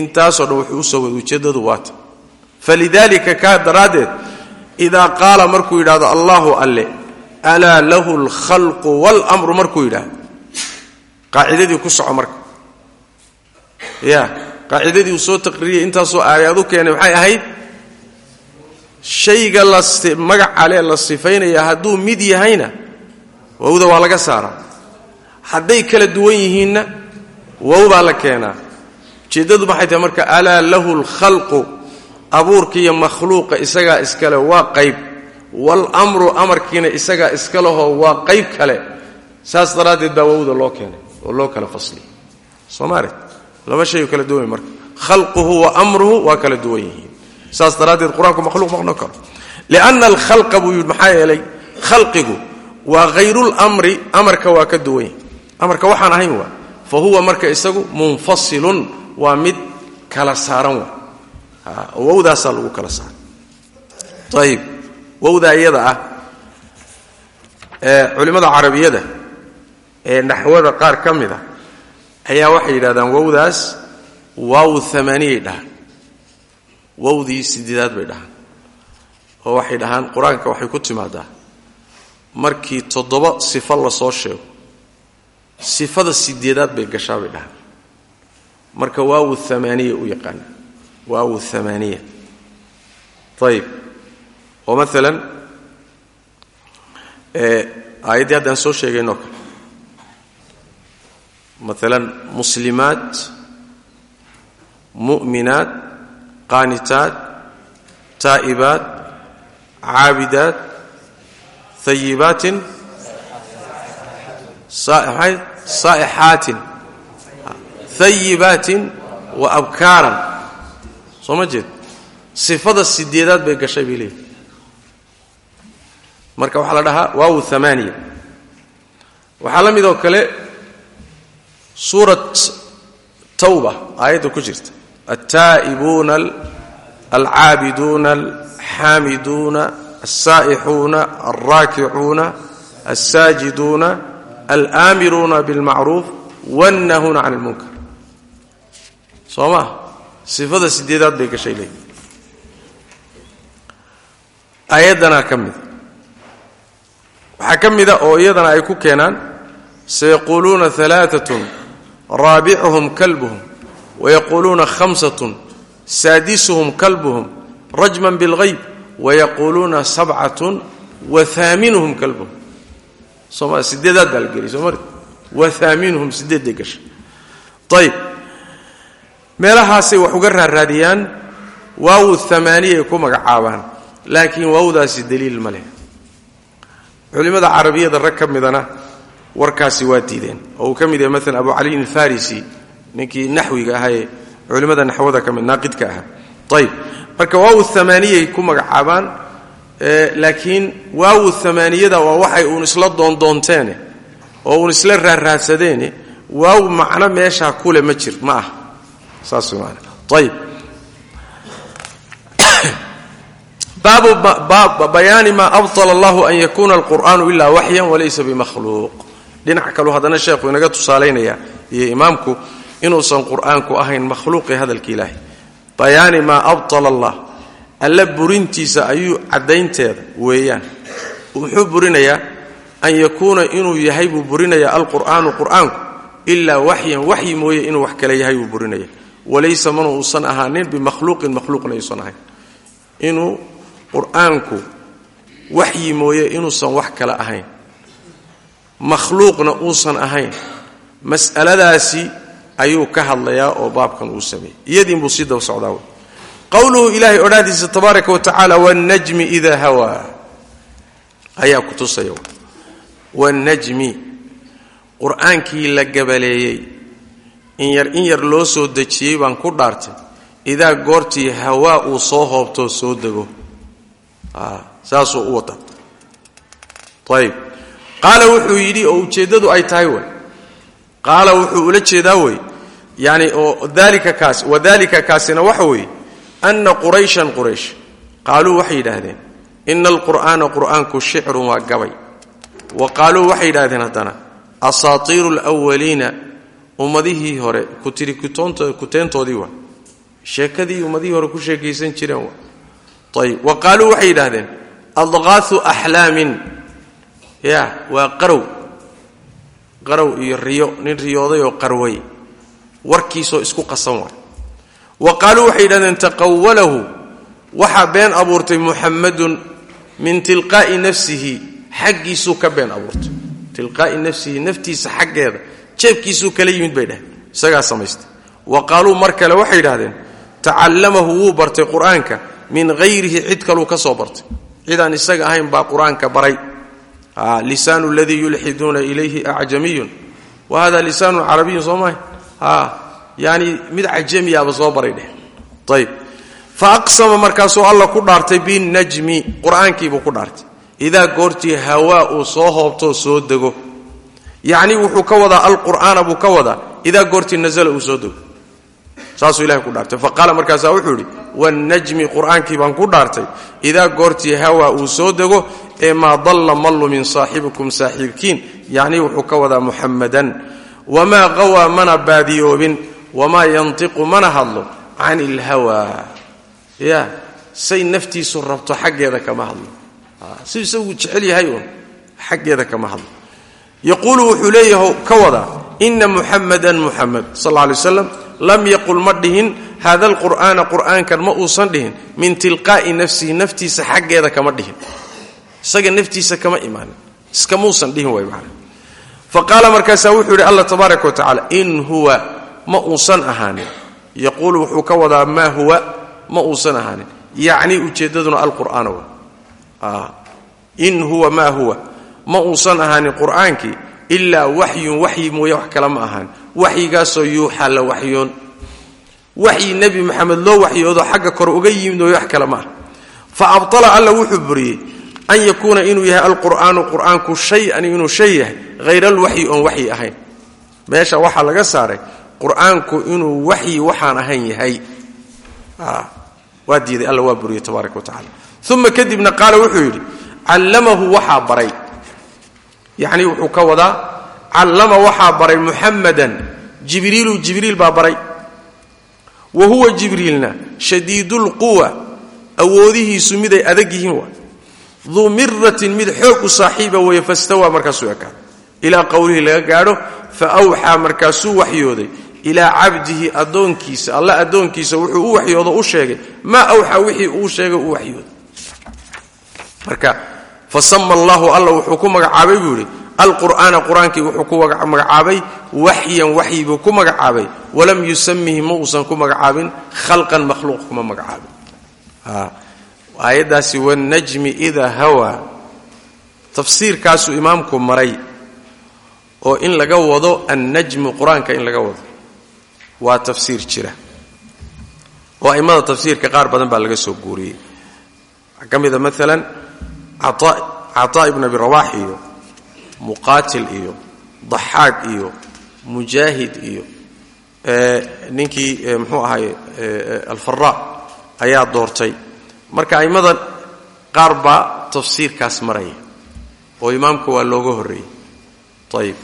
intaasoo dhan wuxuu u soo waday ujeeddadu waata falidaalika kaa daraaddeed idaa qaala markuu yidhahdo allahu alle alaa lahu alkhalqu waalamru markuu yidhaahdo. Qaacidadii ku soco marka. Ya qaacidadii uu soo taqriiriyay intaasoo aayaad u keenay maxay ahayd? Shayga la magacalee la sifaynaya hadduu mid yahayna wowda waa laga saaraa. Hadday kala duwan yihiinna wow baa la keenaa ujeeddadu maxay tahay marka alaa lahu alkhalqu? Abuurka iyo makhluuqa isagaa iskale waa qayb. Waalamru amarkiina isagaa iska waa qayb kale. Saas daraaddeed baa wowda loo keenay oo loo kala fasliyay. Soomaali laba shay kala duwan marka. Khalquhu wa amruhu waa kala duwan yihiin. Saas daraaddeed qur'aanku makhluuq maqno karo. Lianna alkhalqa buu yidhi maxaa yeelay khalqigu waa hayrulamri amarka waa ka duwan yahi amarka waxaan ahayn waa fa huwa marka isagu munfasilun waa mid kala saaran waa wowdaasaa lagu kala saaray. Ayib wowdaa iyada ah culimmada carabiyada ee naxwada qaar ka mid a ayaa waxay yidhahdaan wowdaas waaw amaaniyay dhahaan. Wowdii sideedaad bay dhahaan. Oo waxay dhahaan qur'aanka waxay ku timaadaa markii toddoba sifo la soo sheego sifada sideedaad bay gashaa bay dhahaan marka waawu amaaniya u yaqaana waawu amaaniya ayib oo maalan aayaddii haddaan soo sheegaynoo kale. Maalan muslimaat mu'minaat qaanitaat taa'ibaat caabidaat hayibaatin saa'ixaatin hayibaatin wa abkaaran. Soo ma jeed? Sifada sideedaad bay gashay bay leeyihi marka waxaa la dhahaa waawu amaaniya waxaa la midoo kale suurat tawba aayadda ku jirta. Altaa'ibuuna alcaabiduuna alxaamiduuna alsaa'ixuuna alraakicuuna alsaajiduuna alaamiruuna bilmacruuf wannahuuna can ilmunkar soo maa sifada sideedaad bay gashay leeyihi aayaddanaa ka waxaa ka mida oo iyadana ay ku keenaan sayaquuluuna alaaatun raabicuhum kalbuhum wayaquuluuna khamsatun saadisuhum kalbuhum rajman bilghayb wayaquuluuna sabcatun wa haaminuhum kalbuhum. Sooma sideedaad baa la geliyay soo mari wa haaminuhum sideedday gashay. Ayib meelahaasay wax uga raaraadiyaan waawu amaaniya ku magacaabaan. Laakiin waawdaasi daliil ma leh. Culimmada carabiyada rag ka midana warkaasi waa diideen. Oo uu ka mid yahay maalan abu caliin alfarisi ninkii naxwiga ahaee culimmada naxwada ka mid naaqidka ahaa ayib marka waawu amaaniyay ku magacaabaan laakiin waawu amaaniyada waa waxay uun isla doondoonteene oo uun isla raarraadsadeene waaw macno meeshaa kule ma jir ma ah saas man ayib baabu bayaani maa abطala allahu an yakuna alqur'aanu ila waxyan walaysa bimakhluuq. Dhinac kalu haddana sheekhu inaga tusaalaynaya iyo imaamku inuusan qur'aanku ahayn makhluuqi hadalka ilaahay. Bayaani maa abطala allah. Alla burintiisa ayuu caddaynteeda weeyaan muxuu burinayaa an yakuuna inuu yahay buu burinayaa alqur'aanu qur'aanku ilaa waxyan waxyi mooye inuu wax kale yahay burinaya walaysa mana uusan ahaanin bimakhluuqin makhluuqna yuusan ahayn. Inuu qur'aanku waxyi mooye inuusan wax kale ahayn. Makhluuqna uusan ahayn. Mas'aladaasi ayuu ka hadlayaa oo baabkan uu sameeyey. Iyadiinbuu sii daba socdaa wey. Qowluhu ilaahay odhaadiisa tabaaraka wa tacaala wannajmi idaa hawaa ayaa ku tusaya wannajmi qur'aankii in yar in yar loo soo dejiyey baan ku dhaartay. Idaa goortii hawaa uu soo hoobtoo soo dego. Saasuu u wata ayib qaala wuxuu yidhi oo ujeeddadu ay tahay way. Qaala wuxuu ula jeedaa wey yani oo dalika kaas wadalika kaasina waxa weeye ana qurayshan quraysh. Qaaluu waxay yidhaahdeen ina alqur'aana qur'aanku shicrun waa gabay. Wa qaaluu waxay yidhahdeen haddana asaatiiru alwaliina ummadihii hore kutiri kuteentoodii waa. Sheekadii ummadihii hore ku sheekaysan jireen ayib wa qaaluu waxay yidhaahdeen adqaahu axlaamin ya waa qarow. Qarow iyo riyo nin riyooday oo qarway. Warkiisoo isku qasan waay wa qaaluu waxay yidhahdeen taqawalahu. Waxaa been abuurtay muxammadun min tilqaa'i nafsihi xaggiisuu ka been abuurtay. Tilqaa'i nafsihi naftiisa xaggeeda jeebkiisuu kala yimid bay dhaheen isagaa samaystay wa qaaluu mar kale waxay yidhahdeen tacallamahu wuu bartay qur'aanka. Min hayrihi cid kaluu ka soo bartay. Cidaan isaga ahayn baa qur'aanka baray. Lisaanu ladii yulxiduuna ilayhi acjamiyun. Wa hada lisaanu carabiyun soo mahay yani mid cajamiyaaba soo baray dheh ayb fa aqsama markaasuu alla ku dhaartay binajmi qur'aankiibuu ku dhaartay. Idaa goortii hawaa uu soo hoobtoo soo dego yacni wuxuu ka wadaa alqur'aana buu ka wadaa idaa goortii nazla uu soo dego saasuu ilahay ku dhaartay. Fa markaasaa wuxuu yidhi wannajmi qur'aankii baan ku dhaartay idaa goortii hawaa uu soo dego ee maa dalla mallu min saaxibikum saaxiibkiin. Yacnii wuxuu ka wadaa muxammadan wamaa qawaa mana baadiyoobin wamaa yantiqu mana hadlo can ilhawaa ya say naftiisu rabto xaggeeda kama hadlo. Si isagu jecel yahay uun xaggeeda kama hadlo yaquulu wuxuu leeyahay ka wadaa ina muxamadan muxamed sal lla lay slam lam yaqul ma dhihin hada alqur'aana qur'aankan ma uusan dhihin min tilqaa'i nafsihi naftiisa xaggeeda kama dhihin. Isaga naftiisa kama imaanin iskamuusan dhihin way man fa qaala markaasaa wuxuu yidhi allah tabaaraka wa tacaala in huwa ma uusan ahaanin. Yaquulu wuxuu ka wadaa maa huwa ma uusan ahaanin. Yacni ujeeddaduna alqur'aana wa maa huwa ma uusan ahaanin qur'aankii ilaa waxyun waxyi mooye wax kale ma ahaan. Waxyigaasoo yuuxaa la waxyoon. Waxyi nebi maxamed loo waxyoodoo xagga kore uga yimid wax kale ma ah fa abtala alla wuxuu buriyey an yakuuna inuu yahay alqur'aanu qur'aanku shay-an inuu shay yahay hayr alwaxyi oon waxyi ahayn. Meesha waxaa laga saaray qur'aanku inuu waxyi waxaan ahayn yahay. Waa diiday alla waa buriyey tabaaraka wa tacala uma kadibna qaala wuxuu yidhi callamahu waxaa baray yacni wuxuu ka wadaa callama waxaa baray muxamadan jibriilu jibriil baa baray. Wa huwa jibriilna shadiidulquwa awoodihiisu miday adag yihiin waa duu miratin mid xoog u saaxiiba weeye fastawaa markaasuu ekaada ilaa qowlihii laga gaadho awxaa markaasuu waxyooday ilaa cabdihi addoonkiisa alla addoonkiisa wuxuu u waxyoodo u sheegay. Maa awxaa wixii uu sheegay u waxyooday. Marka fasama allahu alla wuxuu ku magacaabay buu yidhi alqur'aana qur'aankii wuxuu ku magacaabay waxyan waxyi buu ku magacaabay. Walam yusamihi ma uusan ku magacaabin khalqan makhluuq kuma magacaabin. Aayaddaasi wannajmi idaa hawaa tafsiirkaasuu imaamku maray oo in laga wado annajmu qur'aanka in laga wado. Waa tafsiir jira. Oo a'immada tafsiirka qaar badan baa laga soo guuriyey. Waxaa mida maalan cataa ibn abi rawax iyo muqaatil iyo daxaaq iyo mujaahid iyo ninkii mxuu ahay alfara ayaa doortay. Marka a'immada qaar baa tafsiirkaas maraya oo imaamka waa looga horreeyey. Ayib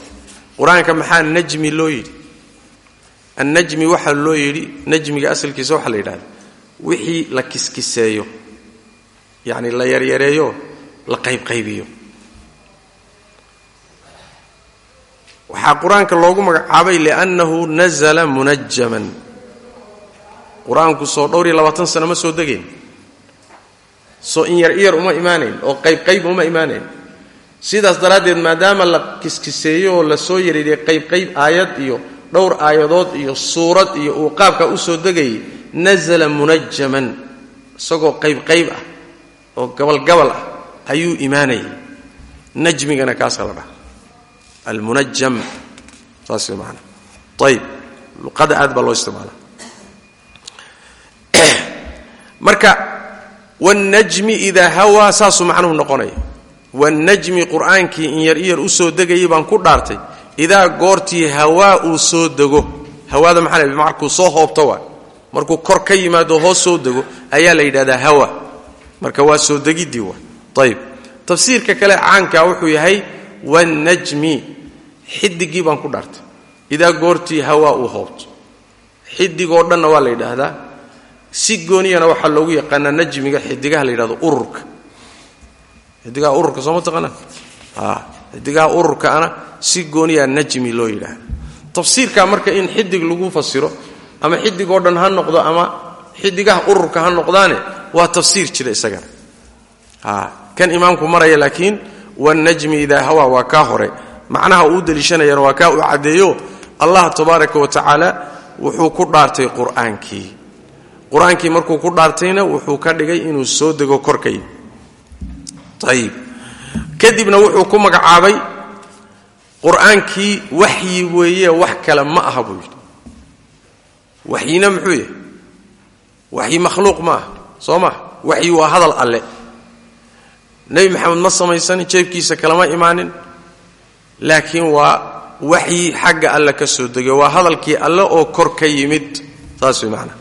qur'aanka maxaa najmi loo yidhi? Annajmi waxaa loo yidhi najmiga asalkiisa waxaa la yidhahda wixii la kiskiseeyo yacni la yaryareeyo la qaybqaybiyo waxaa qur'aanka loogu magacaabay liannahu nazala munajaman qur'aanku soo dhowr iyo labaatan sano ma soo degeen? Soo in yar iyar uma imaanayn oo qaybqayb uma imaanayn sidaas daraaddeed maadaama la kiskiseeyo oo la soo yareeyey qaybqayb aayad iyo dhowr aayadood iyo suurad iyo uu qaabka u soo degayay nazala munajaman isagoo qaybqayb ah oo gabalgabal ah ayuu imaanayay najmigana kaasa la dhaha almunajam saas man ayib luqada aad baa loo isticmaala marka wannajmi idaa hawaa saasuu macnuhu noqonaya wannajmi qur'aankii in yar iyar u soo degayay baan ku dhaartay. Idaa goortii hawaa uu soo dego hawaada maxaa la markuu soo hoobto waa markuu kor ka yimaado hoos soo dego ayaa la yidhahdaa hawa. Marka waa soo degiddii waa ayib tafsiirka kale caankaa wuxuu yahay wannajmi. Xidigii baan ku dhaartay. Idaa goortii hawaa uu hoobto xidigoo dhanna waa la yidhaahdaa. Si gooniyana waxaa loogu yaqaanaa najmiga xidigaha la yidhahdo ururka. Xidigaha ururka sooma taqaanaa xidigaha ururkaana si gooniyaa najmi loo yidhaahda tafsiirka marka in xidig lagu fasiro ama xidig oo dhan ha noqdo ama xidigaha ururka ha noqdaane waa tafsiir jira isagana kan imaamku maraya laakiin wannajmi idaa hawaa waa kaa hore. Macnaha uu deliishanayana waa kaa u caddeeyo. Allah tabaaraka wa tacaala wuxuu ku dhaartay qur'aankii. Qur'aankii markuu ku dhaartayna wuxuu ka dhigay inuu soo dego korkay. Ayib kadibna wuxuu ku magacaabay qur'aankii waxyi weeye wax kale ma aha buu yidhi. Waxyina muxuu yahay? Waxyi makhluuq ma aha. Soo maa waxyi waa hadal alle nebi maxamed ma samaysanin jeebkiisa kalama imaanin. Laakiin waa waxyi xagga alle ka soo degay waa hadalkii alle oo kor ka yimid. Saas way macnaa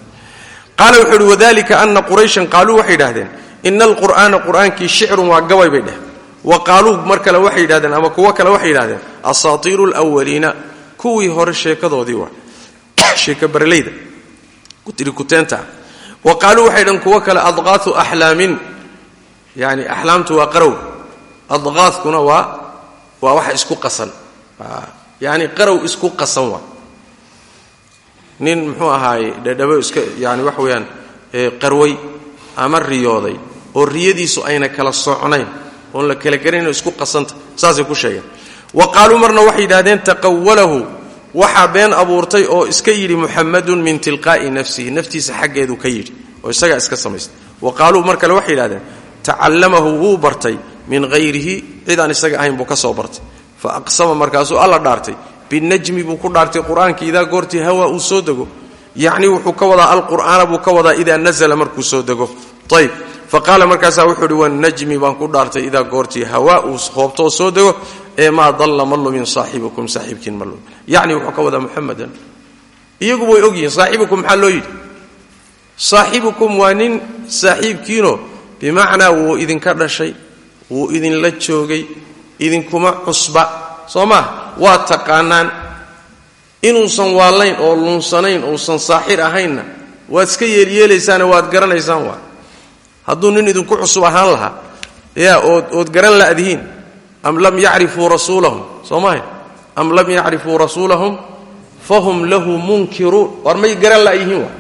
qaala wuxuu uhi wadalika ana qurayshan qaaluu waxay yidhahdeen ina alqur'aana qur'aankii shicrun waa gabay bay dheh wa qaaluu mar kale waxay yidhahdeen ama kuwo kale waxay yidhahdeen asaatiiru lwaliina kuwii hore sheekadoodii waa. Sheeka barleyda kutirikuteenta wa qaaluu waxay dhaheen kuwo kale adqaatu axlaamin yani axlaamtu waa qarow. Adqaadkuna waa waa wax isku qasan. Yani qarow isku qasan waa. Nin muxuu ahaaye dhadhabo iska yani wax weeyaan qarway ama riyooday oo riyadiisu ayna kala socnayn oon la kala garanayn isku qasanta saasay ku sheegeen. Wa qaaluu marna waxay yidhahdeen taqawalahu. Waxaa been abuurtay oo iska yidhi muxamadun min tilqaa'i nafsihi. Naftiisa xaggeedu ka yidhi oo isagaa iska samaystay. Wa qaaluu mar kale waxay yidhahdeen tacallamahu wuu bartay min hayrihi cidaan isaga ahayn buu ka soo bartay. Fa aqsama markaasuu alla dhaartay. Binajmi buu ku dhaartay qur'aanka idaa goortii hawa uu soo dego. Yacni wuxuu ka wadaa alqur'aana buu ka wadaa idaa nazla markuu soo dego. Ayb faqaala markaasaa wuxuu uhi wanajmi baan ku dhaartay idaa goortii hawa uu hoobtoo soo dego ee maa dalla ma lumin saaxibukum saaxiibkiin ma lumin yacni wuxuu ka wadaa muxamadan iyaguba way ogyihiin saaxibukum maxaa loo yidhi? Saaxibukum waa nin saaxiibkiino bimacnaa wuu idinka dhashay wuu idinla joogay idinkuma cusba. Soo maa waa taqaanaan. Inuusan waallayn oo lunsanayn uusan saaxir ahaynna waad iska yeelyeelaysaane waad garanaysaan waa. Hadduu nin idinku cusub ahaan lahaa ya ood ood garan la'dihiin. Am lam yacrifuu rasuulahum? Soo maahay am lam yacrifuu rasuulahum? Fahum lahu munkiruun. War may garan la'yihiin waa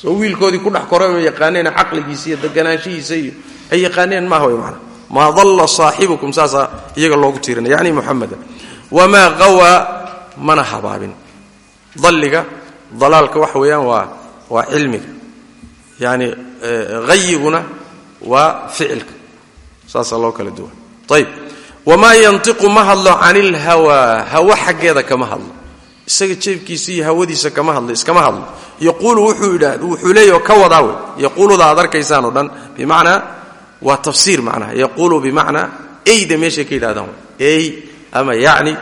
soo wiilkoodii ku dhex koray oo yaqaaneen caqligiisa iyo deganaanshihiisa iyo ay yaqaaneen maaha way maanaa maa dalla saaxibukum saasaa iyaga loogu tiirinaya yacni muxamedan wamaa qawaa mana habaabin. Dalliga dalaalka waxa weeyaan waa waa cilmiga. Yacni hayiguna waa ficilka. Saasaa loo kala duwan. Ayb wamaa yantiqu ma hadlo can ilhawaa hawa xaggeeda kama hadlo isaga jeebkiisa iyo hawadiisa kama hadlo iskama hadlo yaquulu wuxuu leeyaho ka wadaa wey yaquuluda arkaysaan oo dhan bimacnaa waa tafsiir macnaha. Yaquulu bimacnaa eyda meeshay ka yidhahdaan ey ama yacni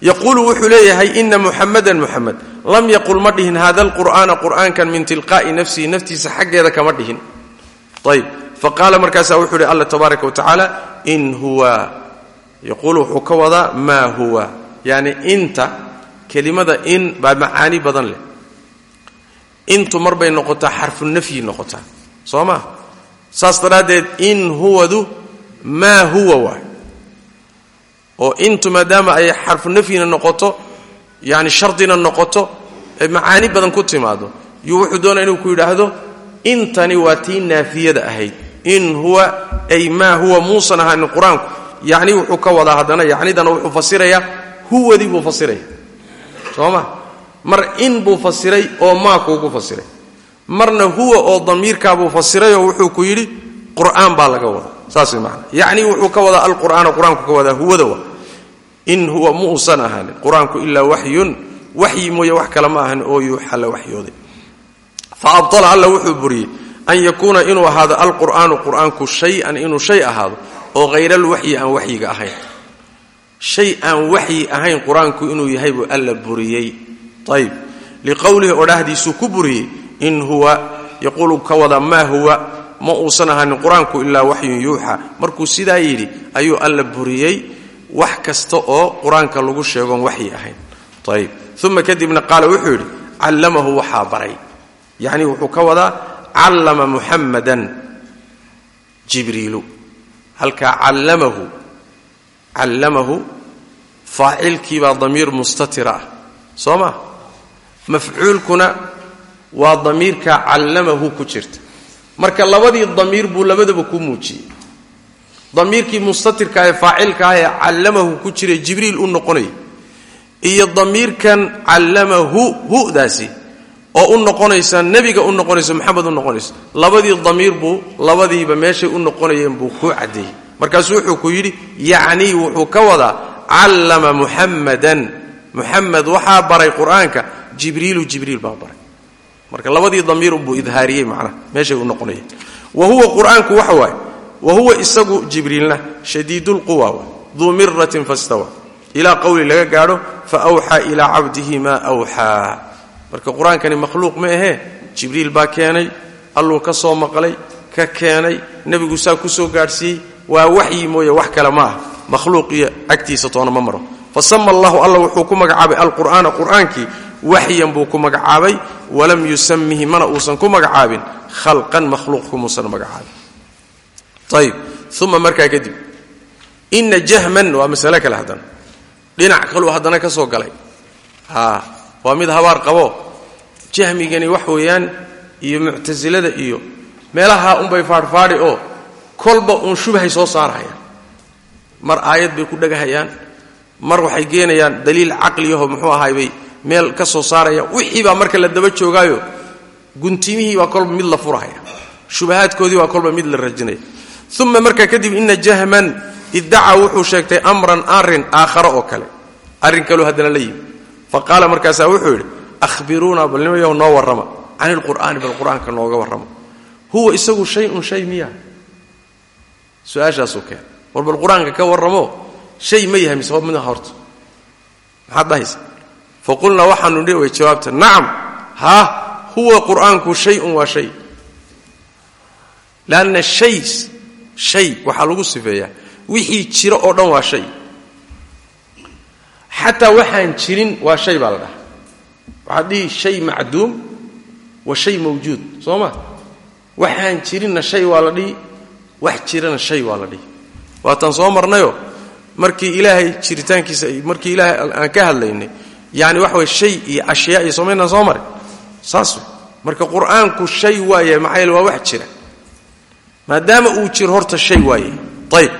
yaquulu wuxuu leeyahay ina muxamadan muxamed lam yaqul ma dhihin hada alqur'aana qur'aankan min tilqaa'i nafsihi naftiisa xaggeeda kama dhihin. Ayb faqaala markaasaa wuxuu ihi alla tabaaraka wa in huwa. Yaquulu wuxuu ka wadaa maa huwa. Yani inta kelimada in baa macaani badan leh. Intu mar bay noqotaa xarfu nafyi noqotaa. Soo maa saas daraaddeed in huwadu maa huwa waay oo intu maadaama ay xarfu nafyina noqoto yani shardina noqoto macaani badan ku timaado. Yuu wuxuu doonaya inuu ku yidhaahdo intani waa tii naafiyada ahayd. In huwa ay maa huwa muusan ahaanin qur'aanku. Yacni wuxuu ka wadaa haddana yacnidana wuxuu fasirayaa huwadii buu fasiraya soo ma mar in buu fasiray oo maa kuugu fasiray? Marna huwa oo damiirkaabuu fasiray oo wuxuu ku yidhi qur'aan baa laga wada saas way macana yacni wuxuu ka wadaa alqur'aana qur'aanku ka wadaa huwada wa. In huwa muusan ahaanin. Qur'aanku ilaa waxyun. Waxyi mooye wax kale ma ahan oo yuuxa la waxyooday. Fa abtala alla wuxuu buriyey an yakuuna inuu ahaado alqur'aanu qur'aanku shay-an inuu shay ahaado oo hayral-waxyi aan waxyiga ahayn shay aan waxyi ahayn qur'aanku inuu yahay buu alla buriyey. Ayb liqowlihi odhahdiisuu ku buriyey in huwa yaquulu ka wada maa huwa ma uusan ahaanin qur'aanku ilaa waxyun yuuxa. Markuu sidaa yidhi ayuu alla buriyey wax kasta oo qur'aanka lagu sheegoon waxyi ahayn. Ayb uma kadibna qaala wuxuu yidhi callamahu waxaa baray. Yacni wuxuu ka wadaa callama muxammadan jibriilu. Halkaa callamahu callamahu faacilkiibaa damiir mustatira ah. Soo ma? Mafcuulkuna waa damiirka callamahu ku jirta. Marka labadii damiir buu labadaba ku muujiyey. Damiirkii mustatirka ee faacilka ah ee callamahu ku jira jibriil u noqonayay iyo damiirkan callamahu hu'daasi oo u noqonaysa nebiga u noqonaysa maxamed u noqonaysa labadii damiir buu labadiiba meeshay u noqonayeen buu kuu caddeeyey markaasuu wuxuu ku yidhi yacnii wuxuu ka wadaa callama muxammadan muxamed waxaa baray qur'aanka jibriilu jibriil baa baray. Marka labadii damiir buu idhaariyey macnaha meeshay u noqonayeen. Wa huwa qur'aanku waxa waaye wa huwa isagu jibriilna shadiidulquwa wa duu miratin fastawa. Ilaa qowli laga gaadho fa awxaa ilaa cabdihi maa awxaa marka qur'aankani makhluuq ma ahee jibriil baa keenay alluu ka soo maqlay ka keenay nebigu saa ku soo gaadhsiiyey waa waxyi mooye wax kale ma ah makhluuq iyo agtiisa toona ma maro. Fa allahu alla wuxuu ku magacaabay alqur'aana qur'aankii. Waxyan buu ku magacaabay. Walam yusamihi mana uusan ku magacaabin. Khalqan makhluuq kumuusan magacaabin. Ayib uma markaa kadib. Ina jahman waa masale kale haddana. Dhinac kaluu haddana ka soo galay. A waa mid habaar qabo. Jahmigani wax weeyaan iyo muctasilada iyo meelaha unbay faadhfaadhi oo kolba uun shubhay soo saarhayaan mar aayad bay ku dhagahayaan mar waxay geenayaan daliil caqliyaho muxuu ahaybay meel ka soo saarayaan. Wixii baa marka la daba joogaayo guntimihii baa kolba mid la furahaya. Shubahaadkoodii baa kolba mid la rajinaya. Uma markaa kadib ina jahman iddacaa wuxuu sheegtay amran arrin aakharo oo kale. Arrin kaluu haddana la yimi fa qaala markaasaa wuxuu yidhi ahbiruuna balnimayow noo warrama. Can ilqur'aani bal qur'aanka nooga warrama. Huwa isagu shay-un shay miya su'aashaasuu keen war bal qur'aanka ka warramo shay ma yahay mise midna horta. Maxaad dhahaysa? Fa qulnaa waxaanu nihi way jawaabta nacam haa huwa qur'aanku shay-un waa shay. Lanna shay shay waxaa lagu sifeeyaa. Wixii jiro oo dhan waa shay. Xataa waxaan jirin waa shay baa la dhaha waxaad dhihi shay macduum wa shay mawjuud. Soo ma? Waxaan jirinna shay waa la dhihi wax jirana shay waa la dhihi. Waataan soo marnayo markii ilaahay jiritaankiisa markii ilaahay aan ka hadlaynay yani waxa way shay iyo ashyaa iyo somaynaan soo marin saas marka qur'aanku shay maxaa yeele waa wax jira. Maadaama uu jiro horta shay waaye. Ayib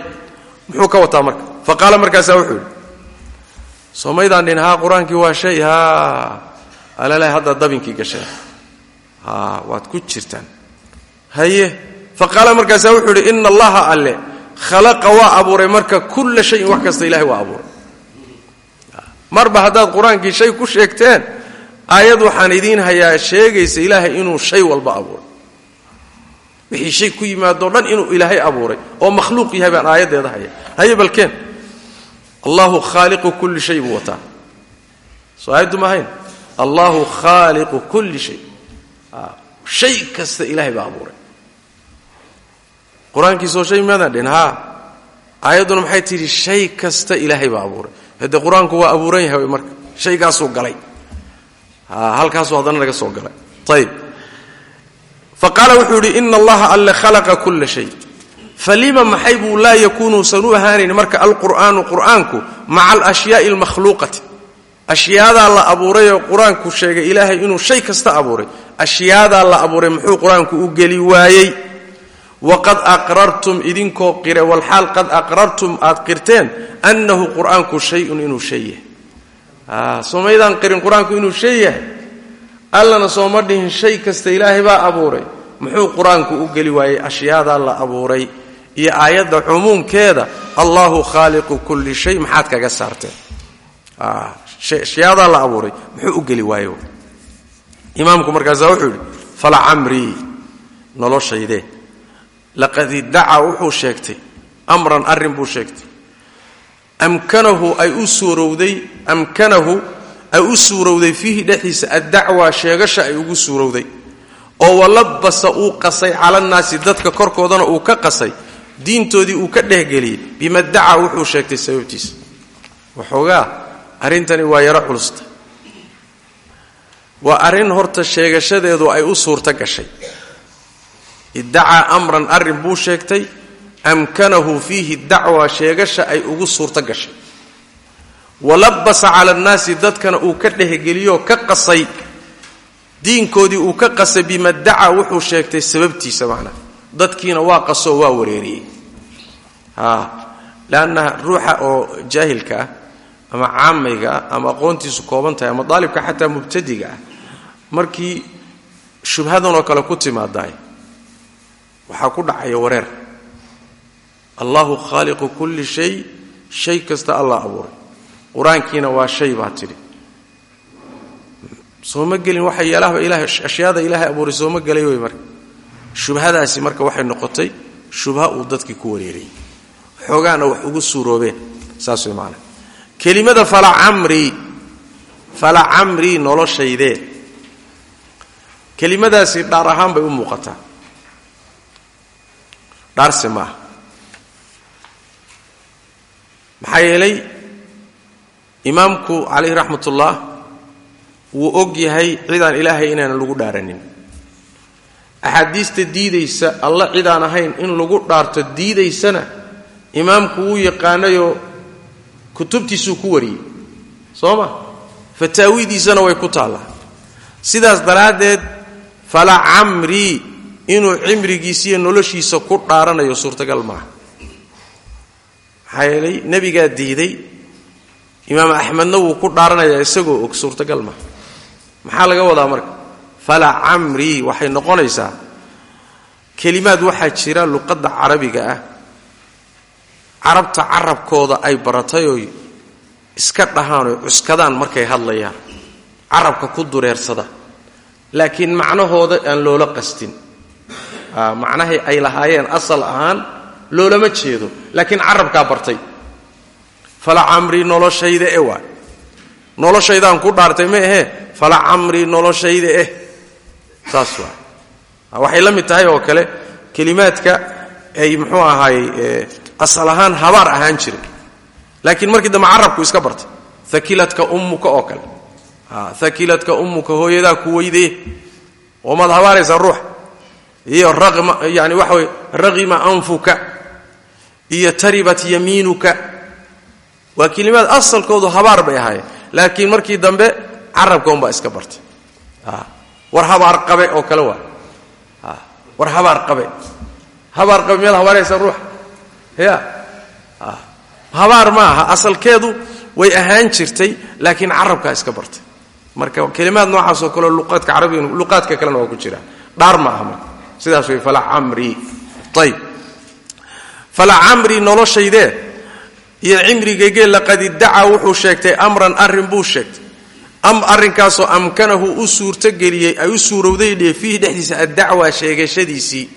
muxuu ka wataa marka? Fa qaala markaasaa wuxuu yidhi soomaydaan dhin haa qur'aankii waa shay haa. Alalahi haddaa dabinkii gasheen haa waad ku jirtaan. Haye fa qaala markaasaa wuxuu yidhi ina allaha alle khalaqa waa abuuray marka kulla shayin wax kasta ilahay waa abuuray. Marba haddaad qur'aankii shay ku sheegteen aayad waxaan idiin hayaa sheegaysa ilaahay inuu shay walba abuuray. Wixii shay ku yimaadoo dhan inuu ilaahay abuuray oo makhluuq yahay baan aayaddeeda haya haye balkeen allahu khaaliqu kulli shay buu wataa. Soo aayaddu ma ahayn. Allahu khaaliqu kulli shay. Shay kasta ilaahay baa abuuray qur'aankiisoo shay maadaan dhin? Haa maxay tidhi shay kasta ilaahay baa abuuray. Hade qur'aanku waa abuuran yahay marka. Shaygaasuu galay. Halkaasuu haddana laga soo galay. Ayib fa qaala wuxuu yidhi ina allaha alle khalaqa kulla shay. Falima maxay buu laa yakuunu usan u ahaanayn marka alqur'aanu qur'aanku maca alashyaai almakhluuqati ashyaadaa la abuurayoo qur'aanku sheegay ilaahay inuu shay kasta abuuray. Ashyaadaa la abuuray muxuu qur'aanku u geli waayey waqad aqrartum idinkoo qire walxaal qad aqrartum aad qirteen annahu qur'aanku shayun inuu shay yahay soomaydaan qirin qur'aanku inuu shay yahay allana sooma dhihin shay kasta ilaahay baa abuuray muxuu qur'aanku u geli waayey ashyaadaa la abuuray iyo aayadda cumuumkeeda allahu khaaliqu kulli shay maxaad kaga saarteen ashyaadaa la abuuray muxuu u geli waaye imaamku markaasaa wuxuu yidhi falacamrii noloshaydee laqad iddacaa wuxuu sheegtay amran arrin buu sheegtay. Amkanahu ay u suurowday amkanahu ay u suurowday fiihi dhexdiisa addacwa sheegasha ay ugu suurowday. Oo walabasa uu qasay calannaasi dadka korkoodana uu ka qasay diintoodii uu ka dhehgeliyey bima dacaa wuxuu sheegtay sababtiisa. Waxoogaa arrintani waa yaro culusta. Waa arrin horta sheegashadeedu ay u suurto gashay iddacaa amran arrin buu sheegtay amkanahu fiihi dacwa sheegasha ay ugu suurto gashay. Walabasa cala annaasi dadkana uu ka dhehgeliyoo ka qasay diinkoodii uu ka qasay bima dacaa wuxuu sheegtay sababtiisa macnaa dadkiina waa qasoo waa wareeriyey. Leanna ruuxa oo jaahilka ah ama caamayga ah ama aqoontiisu kooban tahay ama daalibka xataa mubtadiga ah markii shubhadanoo kale ku timaadaay waxaa ku dhacaya wareer. Allahu khaaliqu kulli shay shay kasta allah abuuray. Qur'aankiina waa shay baa tidhi. Sooma gelin waxa yeelahaba ilahay ashyaada ilaahay abuuray sooma gelay wey marka. Shubhadaasi marka waxay noqotay shubha uu dadkii ku wareerayay xoogaana wax ugu suuroobeen saas way maanaa kelimada falacamrii falacamrii noloshaydee. Kelimadaasi dhaar ahaan bay u muuqataa dhaarse maaha maxaa yeelay imaamku calayhi raxmatullah wuu og yahay cidaan ilaahay inaanan lagu dhaaranin. Axaadiista diidaysa alla cidaan ahayn in lagu dhaarto diidaysana imaamku wuu yaqaanayoo kutubtiisuu ku wariyey. Soo ma? Fataawidiisana way ku taallaa. Sidaas daraaddeed falacamrii inuu cimrigiisiiyo noloshiisa ku dhaaranayo suurtagal maaha. Maxaa yeelay nebigaa diiday imaam axmedna wuu ku dhaaranayaa isagoo og suurtagal maaha. Maxaa laga wadaa marka? Falacamrii waxay noqonaysaa kelimaad waxaa jira luqadda carabiga ah. Carabta carabkooda ay baratayoo iska dhahaanoo cuskadaan markay hadlayaan. Carabka ku dureersada. Laakiin macnahooda aan loola qastin macnahay ay lahaayeen asal ahaan loolama jeedo laakiin carabkaa bartay. Falacamrii noloshayda e waa noloshaydaan ku dhaartay ma ahee? Falacamrii noloshayda eh. Saas waa waxay la mid tahay oo kale kelimaadka ay muxuu ahaayey asal ahaan habaar ahaan jiray. Laakiin markii dambe carabku iska bartay. Akiladka ummuka oo kale. Akiladka ummuka hooyadaa ku weydee oomaad habaaraysaa ruuxa iyo yani waxa wey raqima anfuka iyo taribat yamiinuka. Waa kelimaad asalkoodu habaar bay ahaayeen laakiin markii dambe carabka unbaa iska bartay. War habaar qabe oo kale waa. War habaar qabe. Habaar qabe miyaad habaaraysaa ruuxa ya habaar ma aha asalkeedu way ahaan jirtay laakiin carabkaa iska bartay. Marka kelimaad noocaasoo kaleo luqaadka carabiga luqaadka kalena waa ku jiraan dhaar ma aha sidaas way falacamri ayb falacamri noloshaydee iyo cimrigaygee laqad iddacaa wuxuu sheegtay amran arrin buu sheegtay. Am arrinkaasoo amkanahu u suurtogeliyey ay u suurowday dhe fiihi dhexdiisa addacwa sheegashadiisii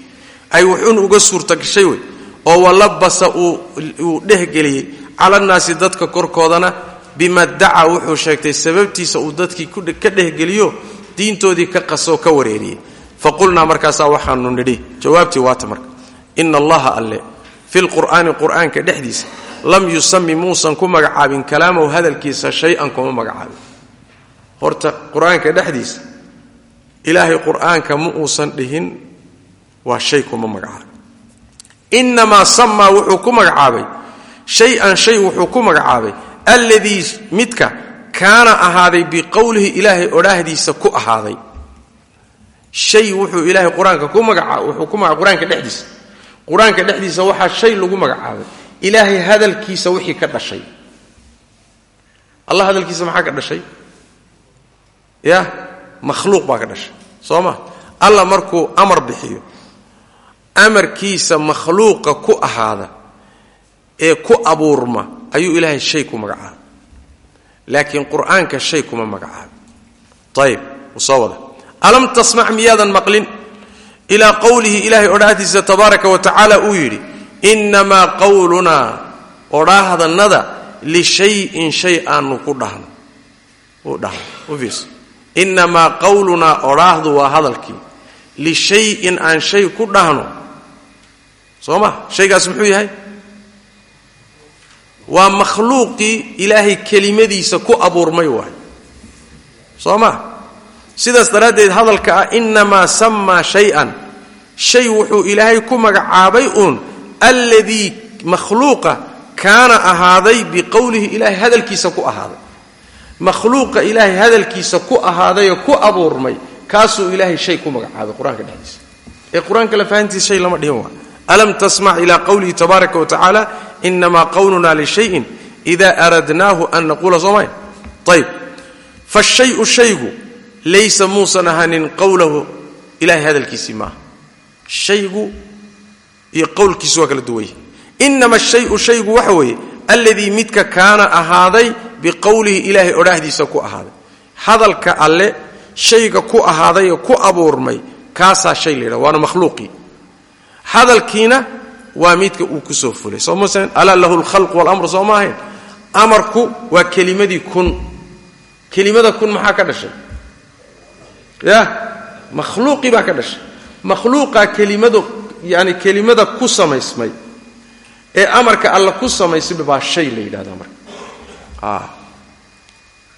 ay wuxuun uga suurtagashay wey oo walabasa uu dhehgeliyey calannaasi dadka korkoodana bima dacaa wuxuu sheegtay sababtiisa uu dadkii ka dhehgeliyo diintoodii ka qasoo ka wareeriyey faqulnaa markaasaa waxaanu nidhi jawaabtii waata marka ina allaha alle fi lqur'aani qur'aanka dhexdiisa lam yusami muusan ku magacaabin kalaamahu hadalkiisa shay-an kuma magacaabin horta qur'aanka dhexdiisa ilaahay qur'aanka ma uusan dhihin waa shay kuma magacaabin inamaa samaa wuxuu ku magacaabay shay-an shay wuxuu ku magacaabay alladii midka kaana ahaaday biqowlihi ilaahay odhaahdiisa ku ahaaday shay wuxuu ilaahay qur'aanka ku magacaab wuxuu ku maga qur'aanka dhexdiisa. Qur'aanka dhexdiisa waxaa shay lagu magacaabay ilaahay hadalkiisa wixii ka dhashay. Allah hadalkiisa maxaa ka dhashay? Ya makhluuq baa ka dhashay. Soo ma? Allah markuu amar bixiyo amarkiisa makhluuqa ku ahaada ee ku abuurma ayuu ilaahay shay ku magacaabay laakiin qur'aanka shay kuma magacaabay ayib soo alam tasmac miyaadan maqlin? Ilaa qowlihi ilaahay odhaahdiisa tabaaraka wa tacaala uu yidhi innamaa qowlunaa odhaahdannada lishayin shay aanu ku dhahno. U dhahno innamaa qowlunaa odhaahdu waa hadalkii lishayin aan shay ku dhahno. Soo ma? Shaygaas muxuu yahay? Waa makhluuqii ilaahay kelimadiisa ku abuurmay waay. Soo ma sidaas daraaddeed hadalka ah innamaa samaa shay-an. Shay wuxuu ilaahay ku magacaabay uun alladii makhluuqa kaana ahaaday biqowlihi. Ilaahay hadalkiisa ku ahaaday. Makhluuqa ilaahay hadalkiisa ku ahaadayoo ku abuurmay kaasuu ilaahay shay ku magacaabay qur'aanka dhexdiisa. Ee qur'aanka lafahantiisa shay lama dhihin waa alam tasmac ila qowlihi tabaaraka wa tacaala inamaa qowluna lishayin ida aradnaahu an naquula. Soomaya ayb fashayu shaygu laysa muusan ahanin qowlahu ilahay hadalkiisii maaha. Shaygu iyo qowlkiisu waa kala duwanya inama shayu shaygu waxa weeye alladii midka kaana ahaaday biqowlihi ilaahay odhaahdiisa ku ahaaday. Hadalka alle shayga ku ahaadayoo ku abuurmay kaasaa shay la yidhaha waana makhluuqii. Hadalkiina waa midka uu ku soo fulay. Soo mase alaa lahu lkhalqu walamru soo ma ahayn? Amarku waa kelimadii kun. Kelimada kun maxaa ka dhashay ya makhluuqii baa ka dhashay. Makhluuqaa kelimadu yani kelimada ku samaysmay ee amarka alla ku samaysay baa shay la yidhahdaa marka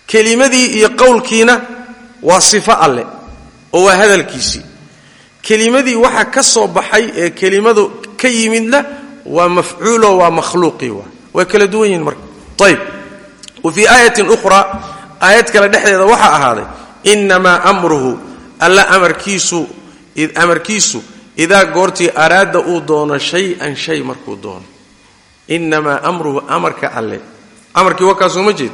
kelimadii iyo qowlkiina waa sifo alle oo waa hadalkiisii. Kelimadii waxa ka soo baxay ee kelimadu ka yimidna waa mafcuulo waa makhluuqii waa. Way kala duwan yihiin marka. Ayb wa fii aayatin ukhraa aayad kale dhexdeeda waxaa ahaaday inamaa amruhu alla amarkiisu idaa goortii araada uu doono shay-an shay markuu doono. Inamaa amruhu amarka alle. Amarkii wakaasuma jeed.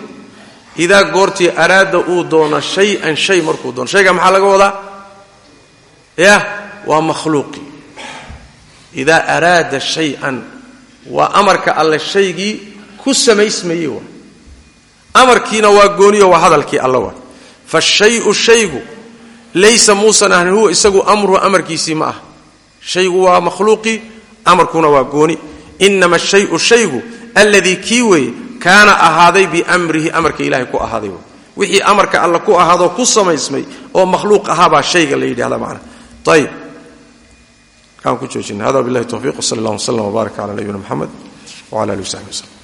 Idaa goortii araada uu doono shay-an shay markuu doono. Shayga maxaa laga wadaa? Yah waa makhluuqii idaa araada shay-an waa amarka alle shaygii ku samaysmayey waa. Amarkiina waa gooniyo waa hadalkii alle waa fashayu shaygu laysa muusan ahanin huwa isagu amruhu amarkiisii ma ah shaygu waa makhluuqii amarkuna waa gooni inama shayu shaygu alladii kii weeye kaana ahaaday biamrihi amarka ilahay ku ahaaday wixii amarka alla ku ahaadoo ku samaysmay oo makhluuq ahaabaa shayga la yidhahda macna ayib kaan ku joojina hada billahi towfiq wsala allah wslam wbaarak cala nabiyina moxamed wcala alihi w saxbi wslm